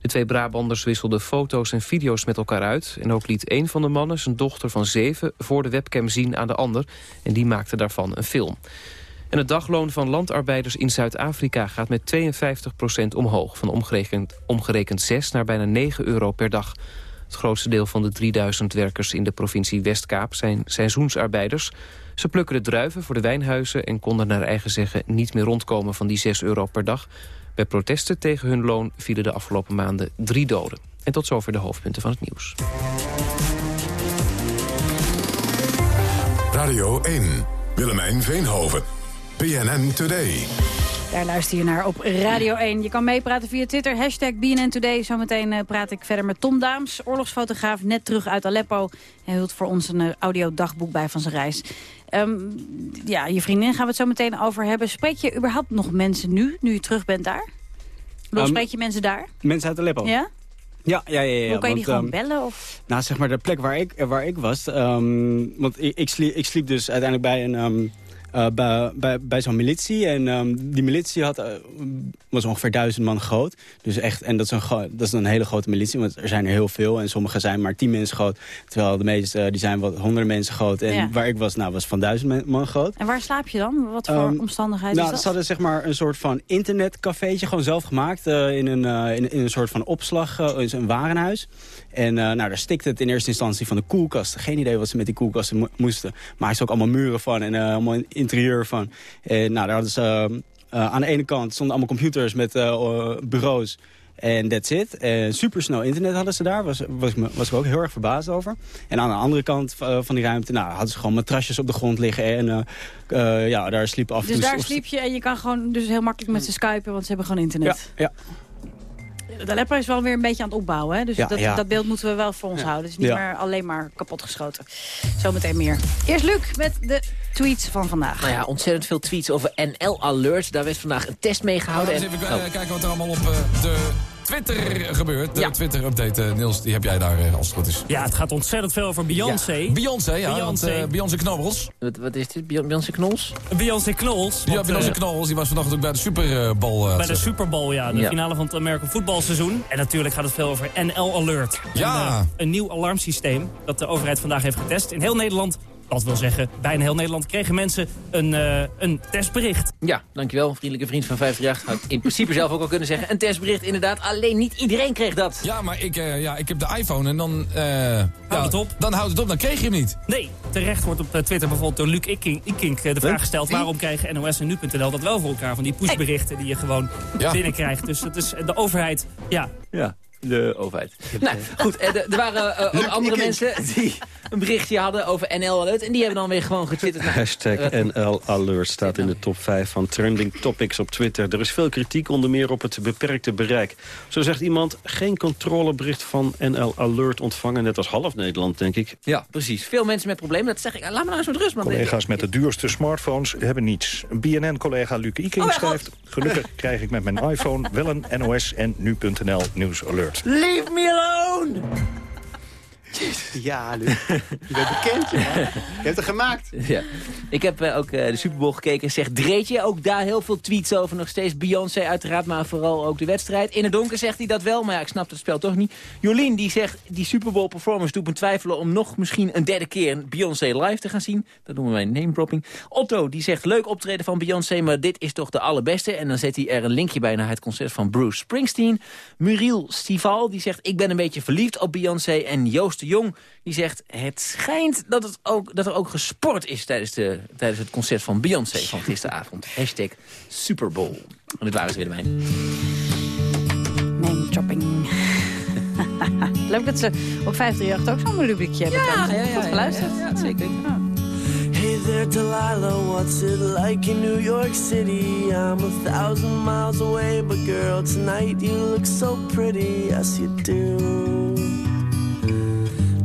De twee Brabanders wisselden foto's en video's met elkaar uit... en ook liet een van de mannen zijn dochter van zeven voor de webcam zien aan de ander... en die maakte daarvan een film. En het dagloon van landarbeiders in Zuid-Afrika gaat met 52% omhoog... van omgerekend, omgerekend 6 naar bijna 9 euro per dag. Het grootste deel van de 3000 werkers in de provincie Westkaap zijn seizoensarbeiders. Ze plukken de druiven voor de wijnhuizen en konden naar eigen zeggen niet meer rondkomen van die 6 euro per dag. Bij protesten tegen hun loon vielen de afgelopen maanden drie doden. En tot zover de hoofdpunten van het nieuws. Radio 1. Willemijn Veenhoven. PNN Today. Daar luister je naar op Radio 1. Je kan meepraten via Twitter, hashtag BNN Today. Zometeen uh, praat ik verder met Tom Daams, oorlogsfotograaf, net terug uit Aleppo. Hij hield voor ons een uh, audiodagboek bij van zijn reis. Um, ja, je vriendin gaan we het zo meteen over hebben. Spreek je überhaupt nog mensen nu, nu je terug bent daar? Hoe um, spreek je mensen daar? Mensen uit Aleppo? Ja? Ja, ja, ja, ja. Hoe kan je die want, gewoon um, bellen? Of? Nou, zeg maar de plek waar ik, waar ik was. Um, want ik, ik, sliep, ik sliep dus uiteindelijk bij een... Um, uh, bij, bij, bij zo'n militie. En um, die militie had, uh, was ongeveer duizend man groot. Dus echt, en dat is, een, dat is een hele grote militie, want er zijn er heel veel. En sommige zijn maar tien mensen groot. Terwijl de meeste uh, die zijn wat honderden mensen groot. En ja. waar ik was, nou, was van duizend man groot. En waar slaap je dan? Wat voor um, omstandigheden nou, is dat? Ze hadden zeg maar een soort van internetcafeetje, gewoon zelf gemaakt. in, een, in, in, een soort van opslag, in een warenhuis. En nou, daar stikte het in eerste instantie van de koelkast. Geen idee wat ze met die koelkasten mo moesten. Maar is ook allemaal muren van en allemaal interieur van. En nou, daar hadden ze uh, aan de ene kant stonden allemaal computers met uh, bureaus. En that's it. Uh, supersnel internet hadden ze daar. Was, was, was ik ook heel erg verbaasd over. En aan de andere kant uh, van die ruimte nou, hadden ze gewoon matrasjes op de grond liggen. En uh, ja, daar sliep af en toe... Dus daar sliep je en je kan gewoon dus heel makkelijk met ze skypen, want ze hebben gewoon internet. Ja, ja. De Aleppo is wel weer een beetje aan het opbouwen. Hè? Dus ja, dat, ja. dat beeld moeten we wel voor ons ja. houden. Het is niet Ja. meer alleen maar kapotgeschoten. Zometeen meer. Eerst Luc met de tweets van vandaag. Nou ja, ontzettend veel tweets over NL Alert. Daar werd vandaag een test mee gehouden. Laten we eens en- even oh. eh, kijken wat er allemaal op eh, de Twitter gebeurt. De Twitter-update, eh, Niels, die heb jij daar eh, als het goed is. Ja, het gaat ontzettend veel over Beyoncé. Ja. Beyoncé, ja. Want, Beyoncé. eh, Beyoncé Knobbels. Wat, wat is dit? Beyon- Beyoncé Knols? Beyoncé Knols. Ja, Beyoncé Knobbels, die was vandaag ook bij de Super Bowl. eh, Bij de Super Bowl, ja. De Ja. finale van het American voetbalseizoen. En natuurlijk gaat het veel over NL Alert. Ja. Een, een nieuw alarmsysteem dat de overheid vandaag heeft getest. In heel Nederland, dat wil zeggen, bijna heel Nederland... kregen mensen een, eh, een testbericht. Ja, dankjewel. Vriendelijke vriend van 538 had in principe zelf ook al kunnen zeggen. Een testbericht inderdaad. Alleen niet iedereen kreeg dat. Ja, maar ik, eh, ja, ik heb de iPhone en dan... eh, ja, het op. Dan houdt het op, dan kreeg je hem niet. Nee, terecht wordt op Twitter bijvoorbeeld door Luc Ikink, Ikink de vraag gesteld... Waarom krijgen NOS en Nu.nl dat wel voor elkaar? Van die pushberichten die je gewoon Ja. binnenkrijgt. Dus dat is de overheid, ja... Ja, de overheid. Nou, goed, eh, er er waren eh, ook andere mensen die een berichtje hadden over NL Alert. En die hebben dan weer gewoon getwitterd. Nou, Hashtag eh, NL Alert staat in de top 5 van trending topics op Twitter. Er is veel kritiek, onder meer op het beperkte bereik. Zo zegt iemand, geen controlebericht van NL Alert ontvangen. Net als half Nederland, denk ik. Ja, precies. Veel mensen met problemen. Dat zeg ik, laat me nou eens met rust, man. Collega's met de duurste smartphones hebben niets. BNN-collega Luc Iking Oh, schrijft... gelukkig krijg ik met mijn iPhone wel een NOS en nu.nl nieuws Leave me alone! Jezus. Ja, Luc. Je bent bekend, je, hè? Je hebt het gemaakt. Ja. Ik heb eh, ook eh, de Super Bowl gekeken. Zegt Dreetje, ook daar heel veel tweets over. Nog steeds Beyoncé uiteraard, maar vooral ook de wedstrijd. In het donker zegt hij dat wel, maar ja, ik snap het spel toch niet. Jolien die zegt, die Super Bowl performance doet me twijfelen... om nog misschien een derde keer Beyoncé live te gaan zien. Dat noemen wij name dropping. Otto die zegt, leuk optreden van Beyoncé, maar dit is toch de allerbeste. En dan zet hij er een linkje bij naar het concert van Bruce Springsteen. Muriel Stival die zegt, ik ben een beetje verliefd op Beyoncé. En Joost de Jong die zegt, het schijnt dat, het ook, dat er ook gesport is tijdens, de, tijdens het concert van Beyoncé van gisteravond. Hashtag Super Bowl. En dit waren ze weer mijn. Name dropping. Leuk dat ze op 538 ook zo'n rubriekje hebben. Ja, ja, ja, Goed ja, geluisterd. ja, ja, zeker. Hey there, Delilah, what's it like in New York City? I'm a thousand miles away, but girl, tonight you look so pretty, yes you do.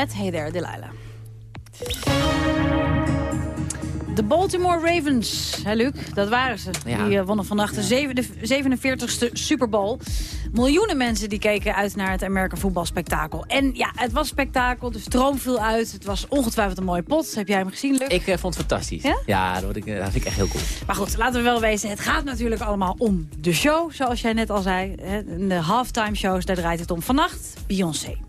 Met Hey There, Delilah. De Baltimore Ravens, hè Luc, dat waren ze. Ja. Die eh, wonnen vannacht de zevende- 47ste Super Bowl. Miljoenen mensen die keken uit naar het American voetbalspektakel. En ja, het was spektakel, de stroom viel uit. Het was ongetwijfeld een mooie pot. Heb jij hem gezien, Luc? Ik eh, vond het fantastisch. Ja? dat, ik, eh, dat vind ik echt heel cool. Maar goed, laten we wel wezen, het gaat natuurlijk allemaal om de show, zoals jij net al zei. De halftime shows, daar draait het om. Vannacht, Beyoncé.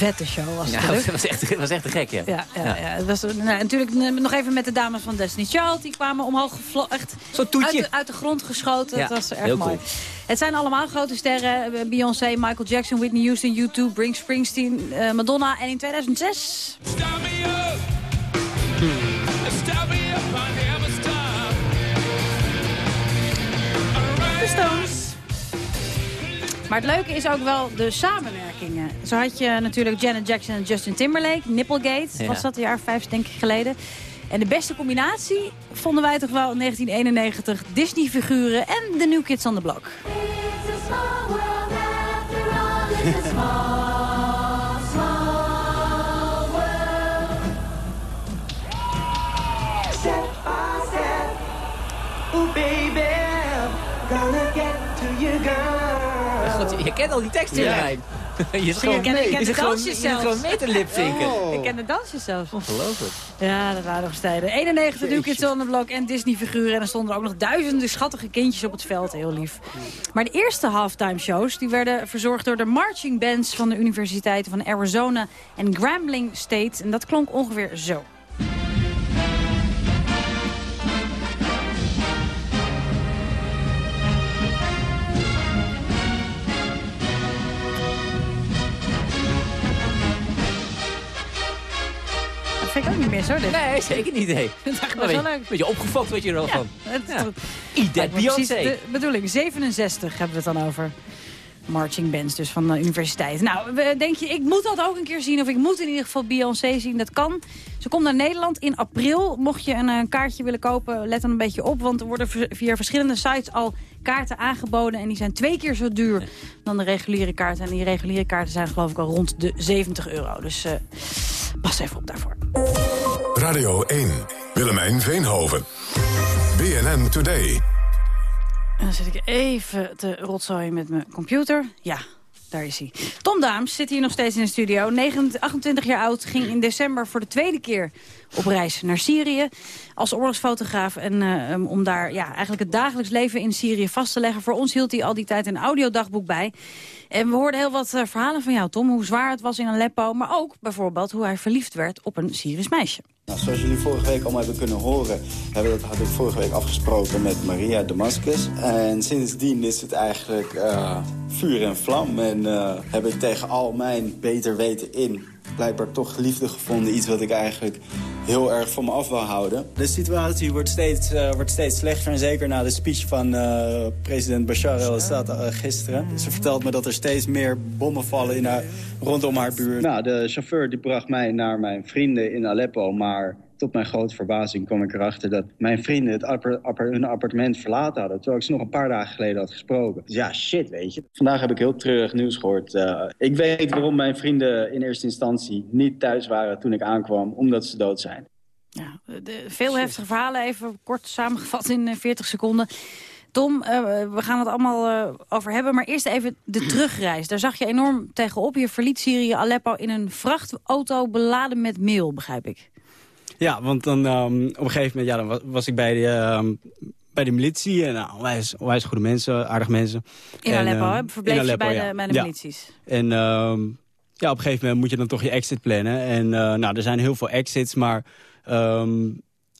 vette show was het. Ja, dat was echt, was echt te gek, ja. Ja, ja, ja. Het was, nou, natuurlijk eh, nog even met de dames van Destiny Child. Die kwamen omhoog echt uit toetje. de, uit de grond geschoten. Ja, dat was erg heel mooi. cool. Het zijn allemaal grote sterren. Eh, Beyoncé, Michael Jackson, Whitney Houston, U2, Brink Springsteen, eh, Madonna. En in 2006... De Maar het leuke is ook wel de samenwerkingen. Zo had je natuurlijk Janet Jackson en Justin Timberlake. Nipplegate Ja. was dat een jaar of vijf, denk ik, geleden. En de beste combinatie vonden wij toch wel in 1991 Disney-figuren en de New Kids on the Block. Step by step, ooh baby, gonna get to you, girl. Je kent al die teksten, Ja. Je is Ik gewoon, ken, ik ken je de je dansjes zelfs. gewoon mee te lipzinken. Ik ken de dansjes zelfs. Ongelooflijk. Ja, dat waren nog eens tijden. 91 New Kids on the Block en Disney-figuren. En er stonden ook nog duizenden schattige kindjes op het veld. Heel lief. Maar de eerste halftime shows die werden verzorgd door de marching bands... van de universiteiten van Arizona en Grambling State. En dat klonk ongeveer zo. Vind ik ook niet mis hoor. Dit. Nee, zeker niet, nee. Dat is best wel leuk. Beetje opgefokt wat je er al van. Het Ja. precies Beyoncé. De bedoeling, 67 hebben we het dan over. Marching bands dus van de universiteit. Nou, denk je, ik moet dat ook een keer zien. Of ik moet in ieder geval Beyoncé zien. Dat kan. Ze komt naar Nederland in april. Mocht je een, eh, kaartje willen kopen, let dan een beetje op. Want er worden via verschillende sites al kaarten aangeboden. En die zijn twee keer zo duur dan de reguliere kaarten. En die reguliere kaarten zijn geloof ik al rond de 70 euro. Dus eh, pas even op daarvoor. Radio 1. Willemijn Veenhoven. BNN Today. En dan zit ik even te rotzooien met mijn computer. Ja, daar is hij. Tom Daams zit hier nog steeds in de studio. 29 28 jaar oud, ging in december voor de tweede keer op reis naar Syrië. Als oorlogsfotograaf en eh, om daar ja, eigenlijk het dagelijks leven in Syrië vast te leggen. Voor ons hield hij al die tijd een audiodagboek bij. En we hoorden heel wat eh, verhalen van jou, Tom. Hoe zwaar het was in Aleppo. Maar ook bijvoorbeeld hoe hij verliefd werd op een Syrisch meisje. Nou, zoals jullie vorige week allemaal hebben kunnen horen... Hebben, had ik vorige week afgesproken met Maria Damascus. En sindsdien is het eigenlijk eh, vuur en vlam. En eh, heb ik tegen al mijn beter weten in... blijkbaar toch liefde gevonden. Iets wat ik eigenlijk heel erg van me af wil houden. De situatie wordt steeds, eh, wordt steeds slechter. En zeker na de speech van eh, president Bashar al-Assad eh, gisteren. Ze vertelt me dat er steeds meer bommen vallen in haar, rondom haar buurt. Nou, de chauffeur die bracht mij naar mijn vrienden in Aleppo. Maar tot mijn grote verbazing kwam ik erachter dat mijn vrienden het hun appartement verlaten hadden. Terwijl ik ze nog een paar dagen geleden had gesproken. Dus ja, shit, weet je. Vandaag heb ik heel treurig nieuws gehoord. Eh, ik weet waarom mijn vrienden in eerste instantie niet thuis waren toen ik aankwam. Omdat ze dood zijn. Ja, veel heftige verhalen, even kort samengevat in eh, 40 seconden. Tom, eh, we gaan het allemaal eh, over hebben, maar eerst even de terugreis. Daar zag je enorm tegenop. Je verliet Syrië Aleppo in een vrachtauto beladen met meel, begrijp ik. Ja, want dan ehm, op een gegeven moment ja, dan was, was ik bij de, ehm, bij de militie. En nou, onwijs, onwijs goede mensen, aardig mensen. In En, Aleppo, ehm? Verbleef in je bij de, ja. bij de Ja. milities. En ja, op een gegeven moment moet je dan toch je exit plannen. En eh, nou, er zijn heel veel exits, maar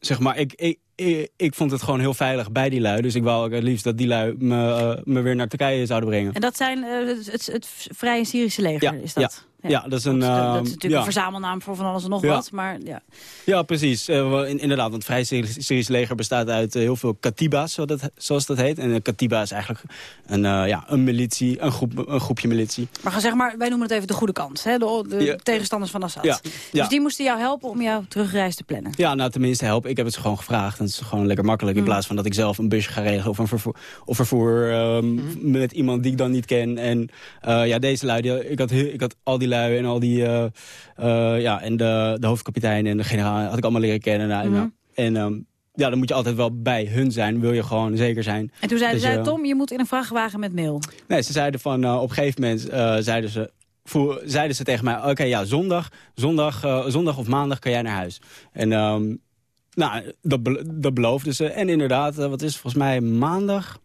zeg maar, ik, ik, ik, ik vond het gewoon heel veilig bij die lui. Dus ik wou ook het liefst dat die lui me, eh, me weer naar Turkije zouden brengen. En dat zijn eh, het, het, het Vrije Syrische leger, is dat? Ja, ja, dat is een... dat, is, dat is ehm, natuurlijk ja. een verzamelnaam voor van alles en nog Ja. wat. Maar ja. Ja, precies. Eh, inderdaad, want het Vrij Syrisch leger bestaat uit eh, heel veel katiba's, zo dat, zoals dat heet. En een katiba is eigenlijk een, eh, ja, een militie, een, groep, een groepje militie. Maar ga zeg maar, wij noemen het even de goede kant. Hè? De, de Ja. tegenstanders van Assad. Dus die moesten jou helpen om jouw terugreis te plannen. Ja, nou tenminste help. Ik heb het ze gewoon gevraagd. En het is gewoon lekker makkelijk. In Mm. plaats van dat ik zelf een busje ga regelen of een vervoer, of vervoer ehm, Mm-hmm. met iemand die ik dan niet ken. En eh, ja, deze lui, die, ik, had, ik had al die lui en al die... eh, eh, ja, en de, de hoofdkapitein en de generaal had ik allemaal leren kennen. Nou, Mhm. nou, en ehm, ja, dan moet je altijd wel bij hun zijn. Wil je gewoon zeker zijn. En toen zeiden Dus, zij, eh, Tom, je moet in een vrachtwagen met mail. Nee, ze zeiden van, eh, op een gegeven moment eh, zeiden ze zeiden ze tegen mij... oké, ja, zondag, zondag, eh, zondag of maandag kan jij naar huis. En ehm, nou, dat, be- dat beloofden ze. En inderdaad, eh, wat is volgens mij maandag...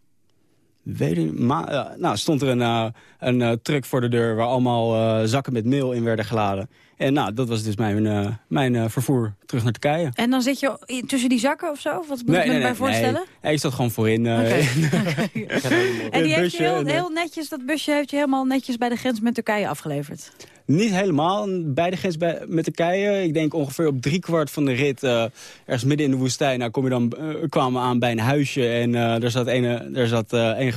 Weet ik, ma eh, nou, stond er een, eh, een eh, truck voor de deur... waar allemaal zakken met meel in werden geladen. En nou, dat was dus mijn, mijn vervoer terug naar Turkije. En dan zit je tussen die zakken of zo? Wat moet ik me bij voorstellen? Nee, ik zat gewoon voorin. En die heeft je heel, heel netjes, dat busje heeft je helemaal netjes bij de grens met Turkije afgeleverd. Niet helemaal. Bij de grens bij, met Turkije. Ik denk ongeveer op driekwart van de rit. eh, ergens midden in de woestijn. Nou, kom je dan, eh, kwamen we aan bij een huisje. En eh er zat, een, er zat eh, een,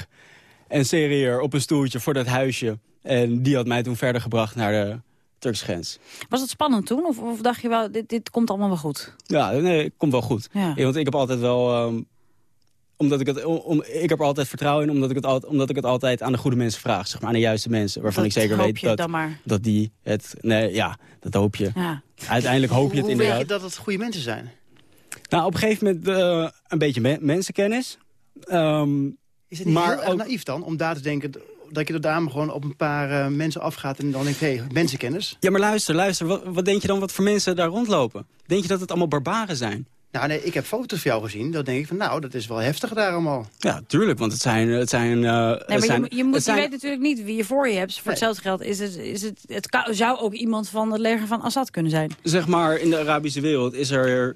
een seriër op een stoeltje voor dat huisje. En die had mij toen verder gebracht naar de Turkse grens. Was het spannend toen? Of, of dacht je wel, dit, dit komt allemaal wel goed? Ja, nee, komt wel goed. Ja. want ik heb altijd wel... ehm, omdat ik, het, om, ik heb er altijd vertrouwen in, omdat ik, het altijd, omdat ik het altijd aan de goede mensen vraag. Zeg maar, aan de juiste mensen. Waarvan Dat ik zeker weet dat, dat die het... Nee, ja, dat hoop je. Ja. Uiteindelijk hoop je het Hoe inderdaad. weet je dat het goede mensen zijn? Nou, op een gegeven moment eh, een beetje me- mensenkennis. Ehm, Is het niet maar heel ook- naïef dan, om daar te denken... dat je er daarom gewoon op een paar eh, mensen afgaat... en dan denkt, hé, hey, mensenkennis? Ja, maar luister, luister. Wat, wat denk je dan wat voor mensen daar rondlopen? Denk je dat het allemaal barbaren zijn? Nou nee, ik heb foto's van jou gezien. Dan denk ik van, nou, dat is wel heftig daar allemaal. Ja, tuurlijk, want het zijn... Het zijn, eh, Nee, het maar zijn, je, je, moet, het je zijn- weet natuurlijk niet wie je voor je hebt. Voor hetzelfde geld is het, is het, het zou ook iemand van het leger van Assad kunnen zijn. zeg maar, in de Arabische wereld is er,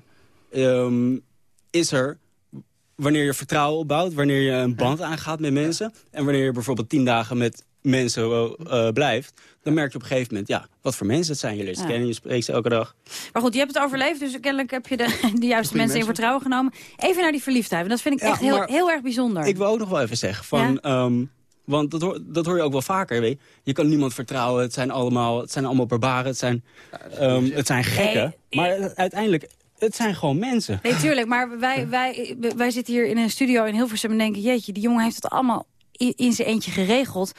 ehm, is er wanneer je vertrouwen opbouwt, wanneer je een band aangaat met mensen... en wanneer je bijvoorbeeld tien dagen met mensen eh, blijft... dan merk je op een gegeven moment, ja, wat voor mensen het zijn. Ze Ja. kennen, je spreekt ze elke dag. Maar goed, je hebt het overleefd, dus kennelijk heb je de, de juiste mensen in vertrouwen genomen. Even naar die verliefdheid, want dat vind ik Ja, echt heel, heel erg bijzonder. Ik wil ook nog wel even zeggen, van, ehm, want dat hoor, dat hoor je ook wel vaker. Weet je. je kan niemand vertrouwen, het zijn allemaal, het zijn allemaal barbaren, het zijn, ehm, het zijn gekken. Maar uiteindelijk, het zijn gewoon mensen. Nee, tuurlijk, maar wij, wij, wij zitten hier in een studio in Hilversum en denken... jeetje, die jongen heeft het allemaal in zijn eentje geregeld.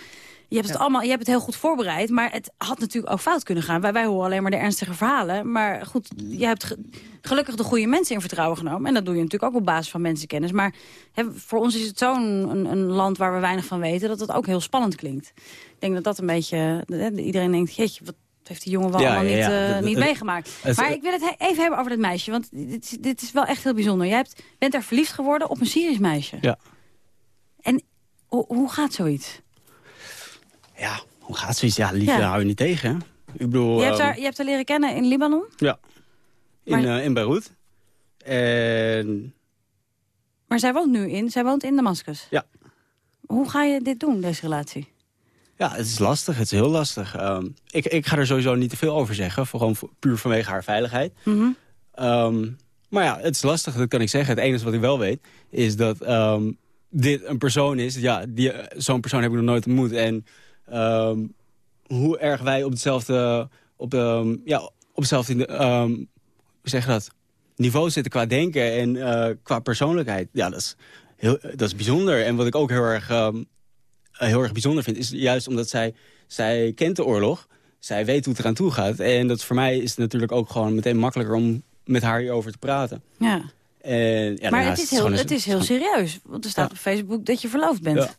Je hebt, het allemaal, je hebt het heel goed voorbereid, maar het had natuurlijk ook fout kunnen gaan. Wij, wij horen alleen maar de ernstige verhalen. Maar goed, je hebt ge- gelukkig de goede mensen in vertrouwen genomen. En dat doe je natuurlijk ook op basis van mensenkennis. Maar hè, voor ons is het zo'n een, een land waar we weinig van weten... dat het ook heel spannend klinkt. Ik denk dat dat een beetje... iedereen denkt, jeetje, wat heeft die jongen wel Ja, allemaal ja, niet, ja. eh, niet meegemaakt. maar ik wil het he- even hebben over dat meisje. Want dit, is- dit is wel echt heel bijzonder. Jij hebt, bent daar verliefd geworden op een Syrisch meisje. Ja. En ho- hoe gaat zoiets? Ja, hoe gaat zoiets? Ja, liefde Ja. hou je niet tegen. hè? Ik bedoel... Je hebt, ehm, haar, je hebt haar leren kennen in Libanon. Ja, in, Maar- eh, in Beirut. En Maar zij woont nu in, zij woont in Damascus. Ja. Hoe ga je dit doen, deze relatie? ja, het is lastig, het is heel lastig. Ehm, ik, ik ga er sowieso niet te veel over zeggen, voor- gewoon puur vanwege haar veiligheid. Mhm. Ehm, maar ja, het is lastig, dat kan ik zeggen. Het enige wat ik wel weet, is dat dit een persoon is. Ja, die- zo'n persoon heb ik nog nooit ontmoet. En ehm, hoe erg wij op hetzelfde, op, ehm, ja, op hetzelfde ehm, hoe zeg je dat? niveau zitten qua denken en eh, qua persoonlijkheid. Ja, dat is, heel, dat is bijzonder. En wat ik ook heel erg, heel erg bijzonder vind, is juist omdat zij, zij kent de oorlog. Zij weet hoe het eraan toe gaat. En dat voor mij is het natuurlijk ook gewoon meteen makkelijker om met haar hierover te praten. Ja. En, ja, maar daarnaast het is, heel, het is heel serieus. Want er staat op Facebook dat je verloofd bent. Ja.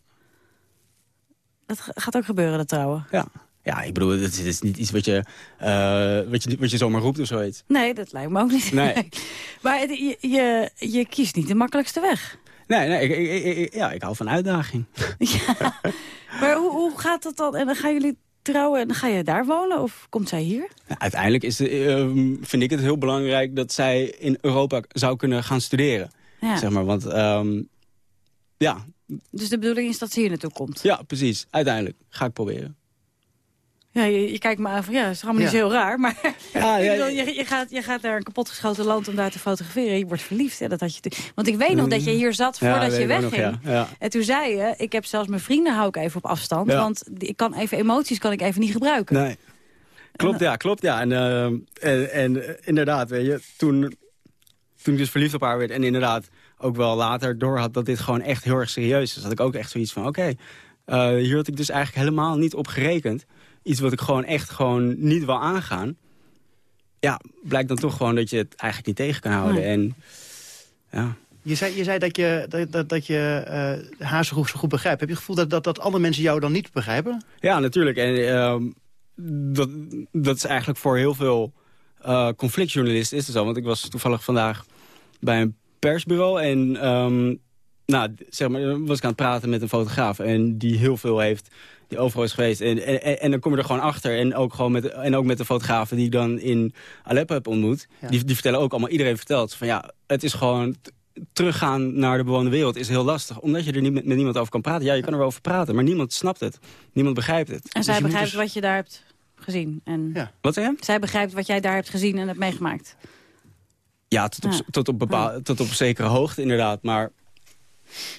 Dat ga- gaat ook gebeuren, dat trouwen. Ja. Ja, ik bedoel, het is, niet iets wat je, eh, wat, je, wat je zomaar roept of zoiets. Nee, dat lijkt me ook niet. Nee. maar het- je, je, je kiest niet de makkelijkste weg. Nee, nee ik, ik, ik- ik- ja, ik hou van uitdaging. Maar hoe, hoe gaat dat dan? En dan gaan jullie trouwen en dan ga je daar wonen? Of komt zij hier? Nou, uiteindelijk is de, ehm, vind ik het heel belangrijk dat zij in Europa zou kunnen gaan studeren. Ja. Zeg maar, want ehm, ja, Dus de bedoeling is dat ze hier naartoe komt? ja, precies. Uiteindelijk ga ik proberen. Ja, je, je kijkt me aan van ja, dat is allemaal niet zo heel raar. Maar Ja, ik ja, bedoel, je, je, gaat, je gaat naar een kapotgeschoten land om daar te fotograferen. Je wordt verliefd. Ja, dat had je Want ik weet nog dat je hier zat voordat je nog, wegging. En toen zei je, ik heb zelfs mijn vrienden hou ik even op afstand. Want ik kan even emoties kan ik even niet gebruiken. Nee. Klopt, ja, klopt, ja. En, ehm, en, en eh, inderdaad, weet je, toen, toen ik dus verliefd op haar werd... en inderdaad ook wel later door had dat dit gewoon echt heel erg serieus is... had ik ook echt zoiets van, oké, eh, hier had ik dus eigenlijk helemaal niet op gerekend. Iets wat ik gewoon echt gewoon niet wil aangaan. Ja, blijkt dan toch gewoon dat je het eigenlijk niet tegen kan houden. Nee. En ja... Je zei, je zei dat je, dat, dat, dat je eh, haar zo goed, zo goed begrijpt. Heb je het gevoel dat, dat, dat andere mensen jou dan niet begrijpen? Ja, natuurlijk. En ehm, dat, dat is eigenlijk voor heel veel uh, conflictjournalisten is het zo. Want ik was toevallig vandaag bij een persbureau en... ehm, nou, zeg maar, was ik aan het praten met een fotograaf en die heel veel heeft, die overal is geweest. En, en, en dan kom je er gewoon achter. En ook, gewoon met, en ook met de fotografen die ik dan in Aleppo heb ontmoet. Die, die vertellen ook allemaal, iedereen vertelt van ja, het is gewoon teruggaan naar de bewoonde wereld is heel lastig. Omdat je er niet met, met, niemand over kan praten. Ja, je kan er wel over praten, maar niemand snapt het. Niemand begrijpt het. En Dus zij begrijpt dus- wat je daar hebt gezien. En Ja. Wat zeg je? Zij begrijpt wat jij daar hebt gezien en hebt meegemaakt. Ja, tot op, Ja. Tot, op bepaal, tot op zekere hoogte inderdaad. Maar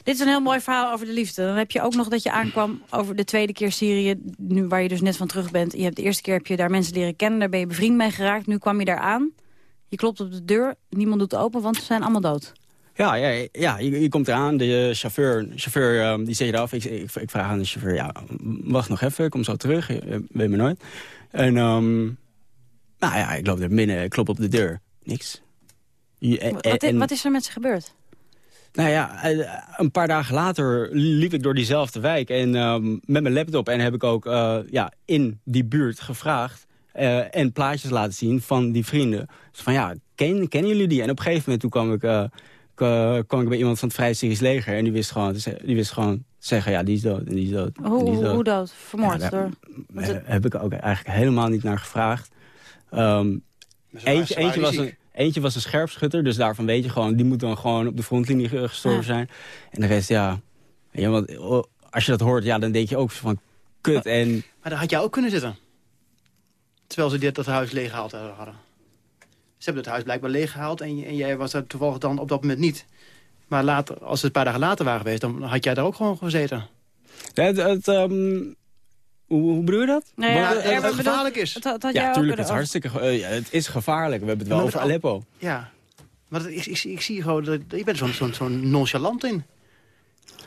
Dit is een heel mooi verhaal over de liefde. Dan heb je ook nog dat je aankwam over de tweede keer Syrië... Nu, waar je dus net van terug bent. Je hebt de eerste keer heb je daar mensen leren kennen. Daar ben je bevriend mee geraakt. Nu kwam je daar aan. Je klopt op de deur. Niemand doet open, want ze zijn allemaal dood. Ja, ja, ja je, je komt eraan, de chauffeur, chauffeur ehm, die zet je eraf. Ik, ik, ik vraag aan de chauffeur, ja, wacht nog even, ik kom zo terug, je, weet me nooit. En ehm, nou ja, ik loop er binnen, ik klop op de deur, niks. Wat, en- wat is er met ze gebeurd? nou ja, eh, een paar dagen later liep ik door diezelfde wijk en ehm, met mijn laptop. En heb ik ook eh, ja, in die buurt gevraagd eh, en plaatjes laten zien van die vrienden. Dus van ja, ken, kennen jullie die? En op een gegeven moment toen kwam ik, eh, k- kwam ik bij iemand van het Vrij Syrisch Leger. En die wist gewoon, die wist gewoon zeggen, ja, die is dood en die is dood. Hoe, die is hoe, dood. hoe dood? Vermoord Ja, door... Daar heb- heb ik ook eigenlijk helemaal niet naar gevraagd. Ehm, eentje, was een, eentje was een scherpschutter, dus daarvan weet je gewoon... die moet dan gewoon op de frontlinie ge- gestorven Ja. zijn. En de rest, ja... ja want, oh, als je dat hoort, ja, dan denk je ook van... kut, en Maar daar had jij ook kunnen zitten. Terwijl ze dit, dat huis leeggehaald hadden. Ze hebben het huis blijkbaar leeggehaald en, en jij was er toevallig dan op dat moment niet. Maar later, als het een paar dagen later waren geweest, dan had jij daar ook gewoon gezeten. Ja, het, het, ehm, hoe, hoe bedoel je dat? Nou ja, wordt het gevaarlijk is. Het, ja, jij ook tuurlijk, het is hartstikke... eh, ja, het is gevaarlijk. We hebben het wel over Aleppo. Ja. Maar dat, ik, ik, ik zie gewoon, dat, je bent zo'n zo'n zo'n nonchalant in.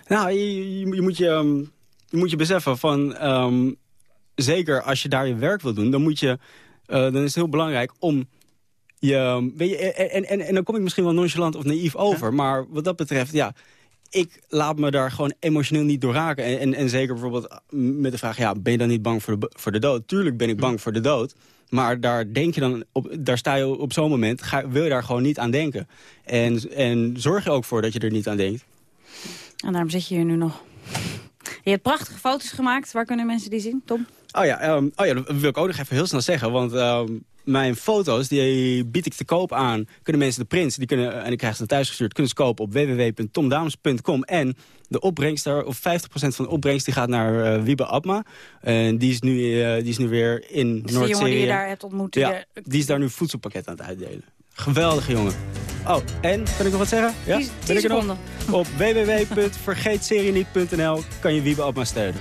Nou, je, je, je moet, je, ehm, je moet je beseffen van... ehm, zeker als je daar je werk wil doen, dan, moet je, eh, dan is het heel belangrijk om... Je, weet je, en, en, en dan kom ik misschien wel nonchalant of naïef over. Maar wat dat betreft, ja, ik laat me daar gewoon emotioneel niet door raken. En, en, en zeker bijvoorbeeld met de vraag, ja, ben je dan niet bang voor de, voor de dood? Tuurlijk ben ik bang voor de dood. Maar daar denk je dan, op, daar sta je op zo'n moment, ga, wil je daar gewoon niet aan denken. En, en zorg je ook voor dat je er niet aan denkt. En daarom zit je hier nu nog. Je hebt prachtige foto's gemaakt. Waar kunnen mensen die zien, Tom? Oh ja, ehm, oh ja, dat wil ik ook nog even heel snel zeggen. Want ehm, mijn foto's, die bied ik te koop aan. Kunnen mensen de prints, die kunnen, en ik krijg ze naar thuis gestuurd... kunnen ze kopen op www.tomdames.com. En de opbrengst, daar, of 50% van de opbrengst, die gaat naar eh, Wiebe Abma. En die is nu, eh, die is nu weer in Dus die jongen die je daar hebt ontmoet. die Ja, je- die is daar nu voedselpakket aan het uitdelen. Geweldige jongen. Oh, en, kan ik nog wat zeggen? Ja? Tien- Ben tien ik er nog? seconden. Op www.vergeetserieniet.nl kan je Wiebe Abma steunen.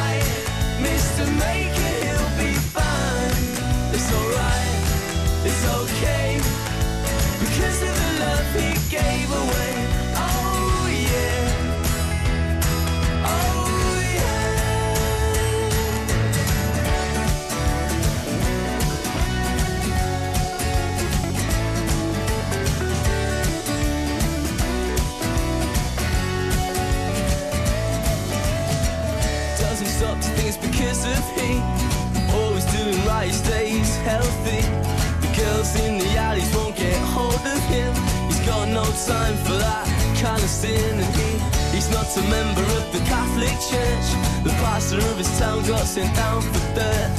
it's okay, because of the love he gave away. Oh yeah, oh yeah. Doesn't stop to think it's because of. Always doing right, stays healthy. Girls in the alleys won't get hold of him. He's got no time for that kind of sin. And he, he's not a member of the Catholic Church. The pastor of his town got sent down for dirt.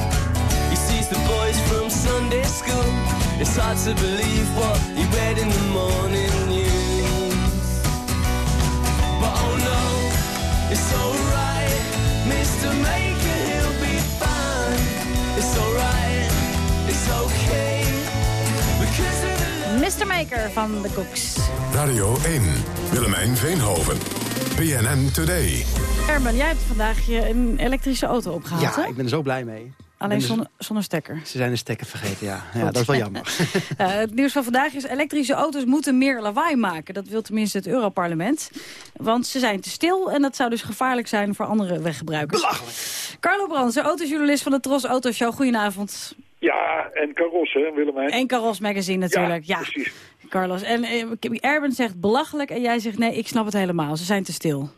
He sees the boys from Sunday school. It's hard to believe what he read in the morning news. But oh no, it's alright, Mr. Maker, he'll be fine. It's alright, it's okay. Mr. Maker van de Cooks. Radio 1, Willemijn Veenhoven. BNN Today. Erben, jij hebt vandaag je een elektrische auto opgehaald, Ja, hè? ik ben er zo blij mee. Alleen er zonder, zonder stekker. Ze zijn de stekker vergeten, ja. ja dat is wel jammer. Eh, het nieuws van vandaag is elektrische auto's moeten meer lawaai maken. Dat wil tenminste het Europarlement. Want ze zijn te stil en dat zou dus gevaarlijk zijn voor andere weggebruikers. Belachelijk. Carlo Brands, autojournalist van de Tros Autoshow. Goedenavond. Ja, en Caros, hè, Willemijn? En Caros Magazine natuurlijk. Ja, precies. Carlos. En eh, Erben zegt belachelijk en jij zegt nee, ik snap het helemaal. Ze zijn te stil.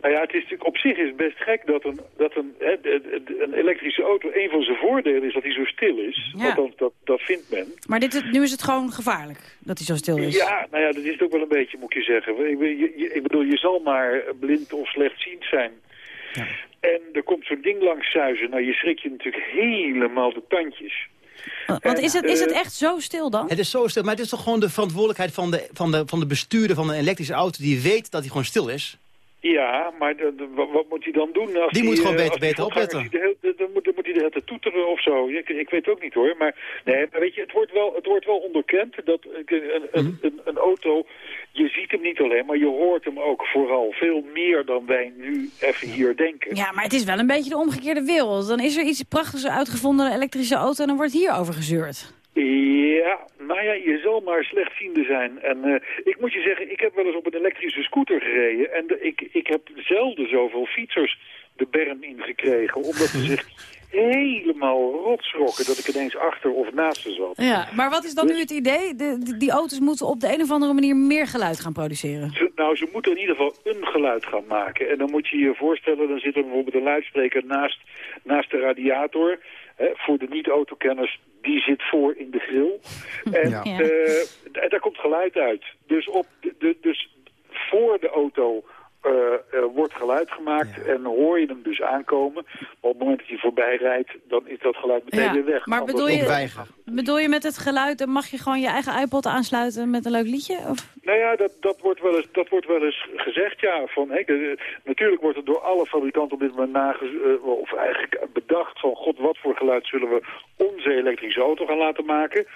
Nou ja, het is natuurlijk op zich is het best gek dat een, dat een, hè, een elektrische auto, een van zijn voordelen is dat hij zo stil is. Ja. Althans, dat, dat vindt men. Maar dit, nu is het gewoon gevaarlijk dat hij zo stil is. Ja, nou ja, dat is het ook wel een beetje, moet je zeggen. Ik, je- ik bedoel, je zal maar blind of slechtziend zijn. En er komt zo'n ding langs zuizen. Nou, je schrik je natuurlijk helemaal de tandjes. Want En, is het, is het eh, echt zo stil dan? Het is zo stil, maar het is toch gewoon de verantwoordelijkheid van de, van de, van de bestuurder van een elektrische auto... die weet dat hij gewoon stil is. Ja, maar de- de- wat, moet hij dan doen? Als Die moet gewoon eh, beter- beter opletten. Dan moet, dan moet hij de hele tijd toeteren of zo. Ik, ik weet het ook niet hoor. Maar, nee, maar weet je, het wordt wel, het wordt wel onderkend dat eh, een, een, Mhm. een, een auto... Je ziet hem niet alleen, maar je hoort hem ook vooral. Veel meer dan wij nu even hier denken. Ja, maar het is wel een beetje de omgekeerde wereld. Dan is er iets prachtigs uitgevonden, een elektrische auto... en dan wordt hier over gezeurd. Ja, nou ja, je zal maar slechtziende zijn. En eh, ik moet je zeggen, ik heb wel eens op een elektrische scooter gereden. En de- ik, ik heb zelden zoveel fietsers de berm ingekregen. Omdat ze zich helemaal rot schrokken dat ik ineens achter of naast ze zat. Ja, maar wat is dan nu het idee? De, die- die auto's moeten op de een of andere manier meer geluid gaan produceren. Ze- nou, ze moeten in ieder geval een geluid gaan maken. En dan moet je je voorstellen, dan zit er bijvoorbeeld een luidspreker naast, naast de radiator. Hè, voor de niet-autokenners, die zit voor in de grill. En Ja. Eh, daar komt geluid uit. Dus, op de, de- dus voor de auto eh, eh, wordt geluid gemaakt en hoor je hem dus aankomen. Maar op het moment dat hij voorbij rijdt, dan is dat geluid meteen Ja, weer weg. maar bedoel je, bedoel je met het geluid... dan mag je gewoon je eigen iPod aansluiten met een leuk liedje? Of? Nou ja, dat, dat, wordt wel eens, dat wordt wel eens gezegd, ja. Van, de- natuurlijk wordt het door alle fabrikanten op dit moment nage, eh, of eigenlijk bedacht van... god, wat voor geluid zullen we onze elektrische auto gaan laten maken...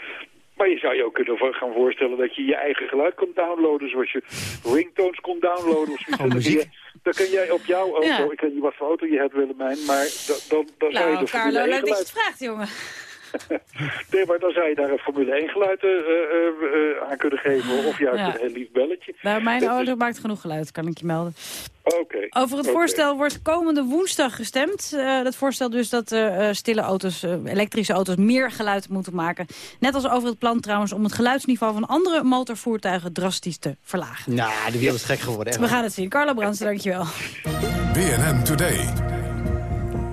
Maar je zou je ook kunnen gaan voorstellen dat je je eigen geluid kon downloaden... zoals je ringtones kon downloaden of zoiets. Dan kun je- Dan kun jij op jouw auto, Ja. ik weet niet wat voor auto je hebt Willemijn... maar da- dan, dan zou je Nou, de Formule Carlo, 1 leuk dat je het vraagt, jongen. Nee, maar dan zou je daar een Formule 1 geluid eh, eh, eh, aan kunnen geven... of juist Ja. een heel lief belletje. Nou, mijn auto maakt genoeg geluid, kan ik je melden. Oké. Over het voorstel wordt komende woensdag gestemd. Eh dat voorstel dus dat stille auto's, elektrische auto's, meer geluid moeten maken. Net als over het plan trouwens om het geluidsniveau van andere motorvoertuigen drastisch te verlagen. Nou, de wereld is gek geworden. echt We gaan het zien. Carlo Brandsen, dankjewel. BNN Today.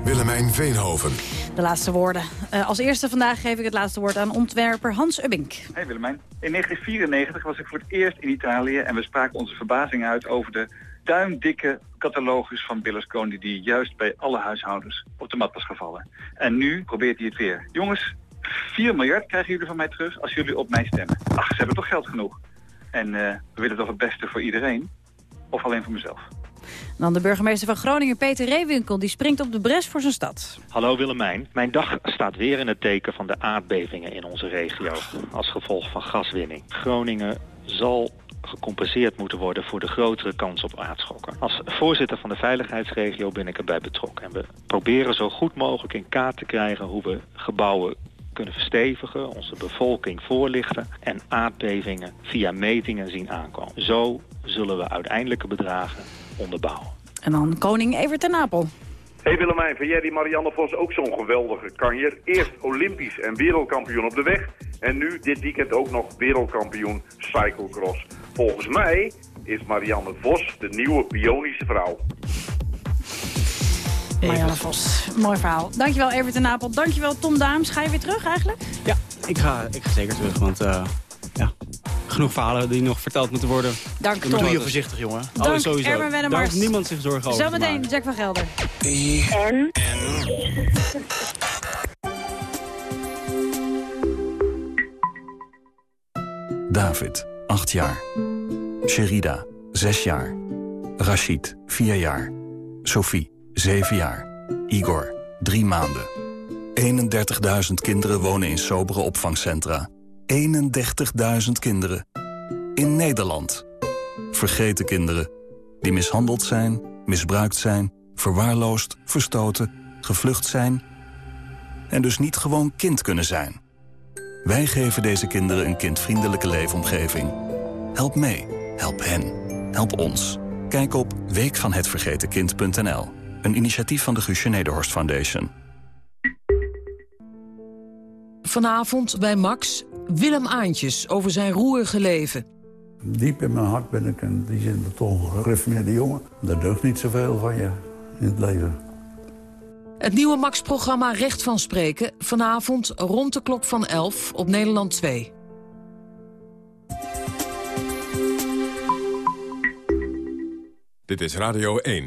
Willemijn Veenhoven. De laatste woorden. Eh, als eerste vandaag geef ik het laatste woord aan ontwerper Hans Ubbink. Hey Willemijn. In 1994 was ik voor het eerst in Italië en we spraken onze verbazing uit over de duimdikke catalogus van Berlusconi die juist bij alle huishoudens op de mat was gevallen. En nu probeert hij het weer. Jongens, 4 miljard krijgen jullie van mij terug als jullie op mij stemmen. Ach, ze hebben toch geld genoeg. En eh, we willen toch het beste voor iedereen? Of alleen voor mezelf? Dan de burgemeester van Groningen, Peter Reewinkel, die springt op de bres voor zijn stad. Hallo Willemijn. Mijn dag staat weer in het teken van de aardbevingen in onze regio. Als gevolg van gaswinning. Groningen zal gecompenseerd moeten worden voor de grotere kans op aardschokken. Als voorzitter van de veiligheidsregio ben ik erbij betrokken. En we proberen zo goed mogelijk in kaart te krijgen hoe we gebouwen kunnen verstevigen, onze bevolking voorlichten en aardbevingen via metingen zien aankomen. Zo zullen we uiteindelijke bedragen onderbouwen. En dan koning Evert ten Napel. Hey Willemijn, vind jij die Marianne Vos ook zo'n geweldige kanjer? Eerst Olympisch en wereldkampioen op de weg. En nu dit weekend ook nog wereldkampioen cyclocross. Volgens mij is Marianne Vos de nieuwe bionische vrouw. Marianne Vos, mooi verhaal. Dankjewel Evert ten Napel. Dankjewel Tom Daams. Ga je weer terug eigenlijk? Ja, ik ga, ik ga zeker terug, want eh, genoeg verhalen die nog verteld moeten worden. Dank, Doe Tom. Doe je voorzichtig, jongen. Dank, oh, sowieso. Erwin Wennemars. Daar hoeft niemand zich zorgen over te Zometeen. Jack van Gelder. En? David, 8 jaar. Sherida, 6 jaar. Rashid, 4 jaar. Sophie, 7 jaar. Igor, 3 maanden. 31.000 kinderen wonen in sobere opvangcentra. 31.000 kinderen. In Nederland. Vergeten kinderen. Die mishandeld zijn, misbruikt zijn, verwaarloosd, verstoten, gevlucht zijn... en dus niet gewoon kind kunnen zijn. Wij geven deze kinderen een kindvriendelijke leefomgeving. Help mee. Help hen. Help ons. Kijk op weekvanhetvergetenkind.nl. Een initiatief van de Guusje Nederhorst Foundation. Vanavond bij Max, Willem Aantjes over zijn roerige leven. Diep in mijn hart ben ik in die zin toch een jongen. Er deugt niet zoveel van je in het leven. Het nieuwe Max-programma Recht van Spreken. Vanavond rond de klok van 11 op Nederland 2. Dit is Radio 1.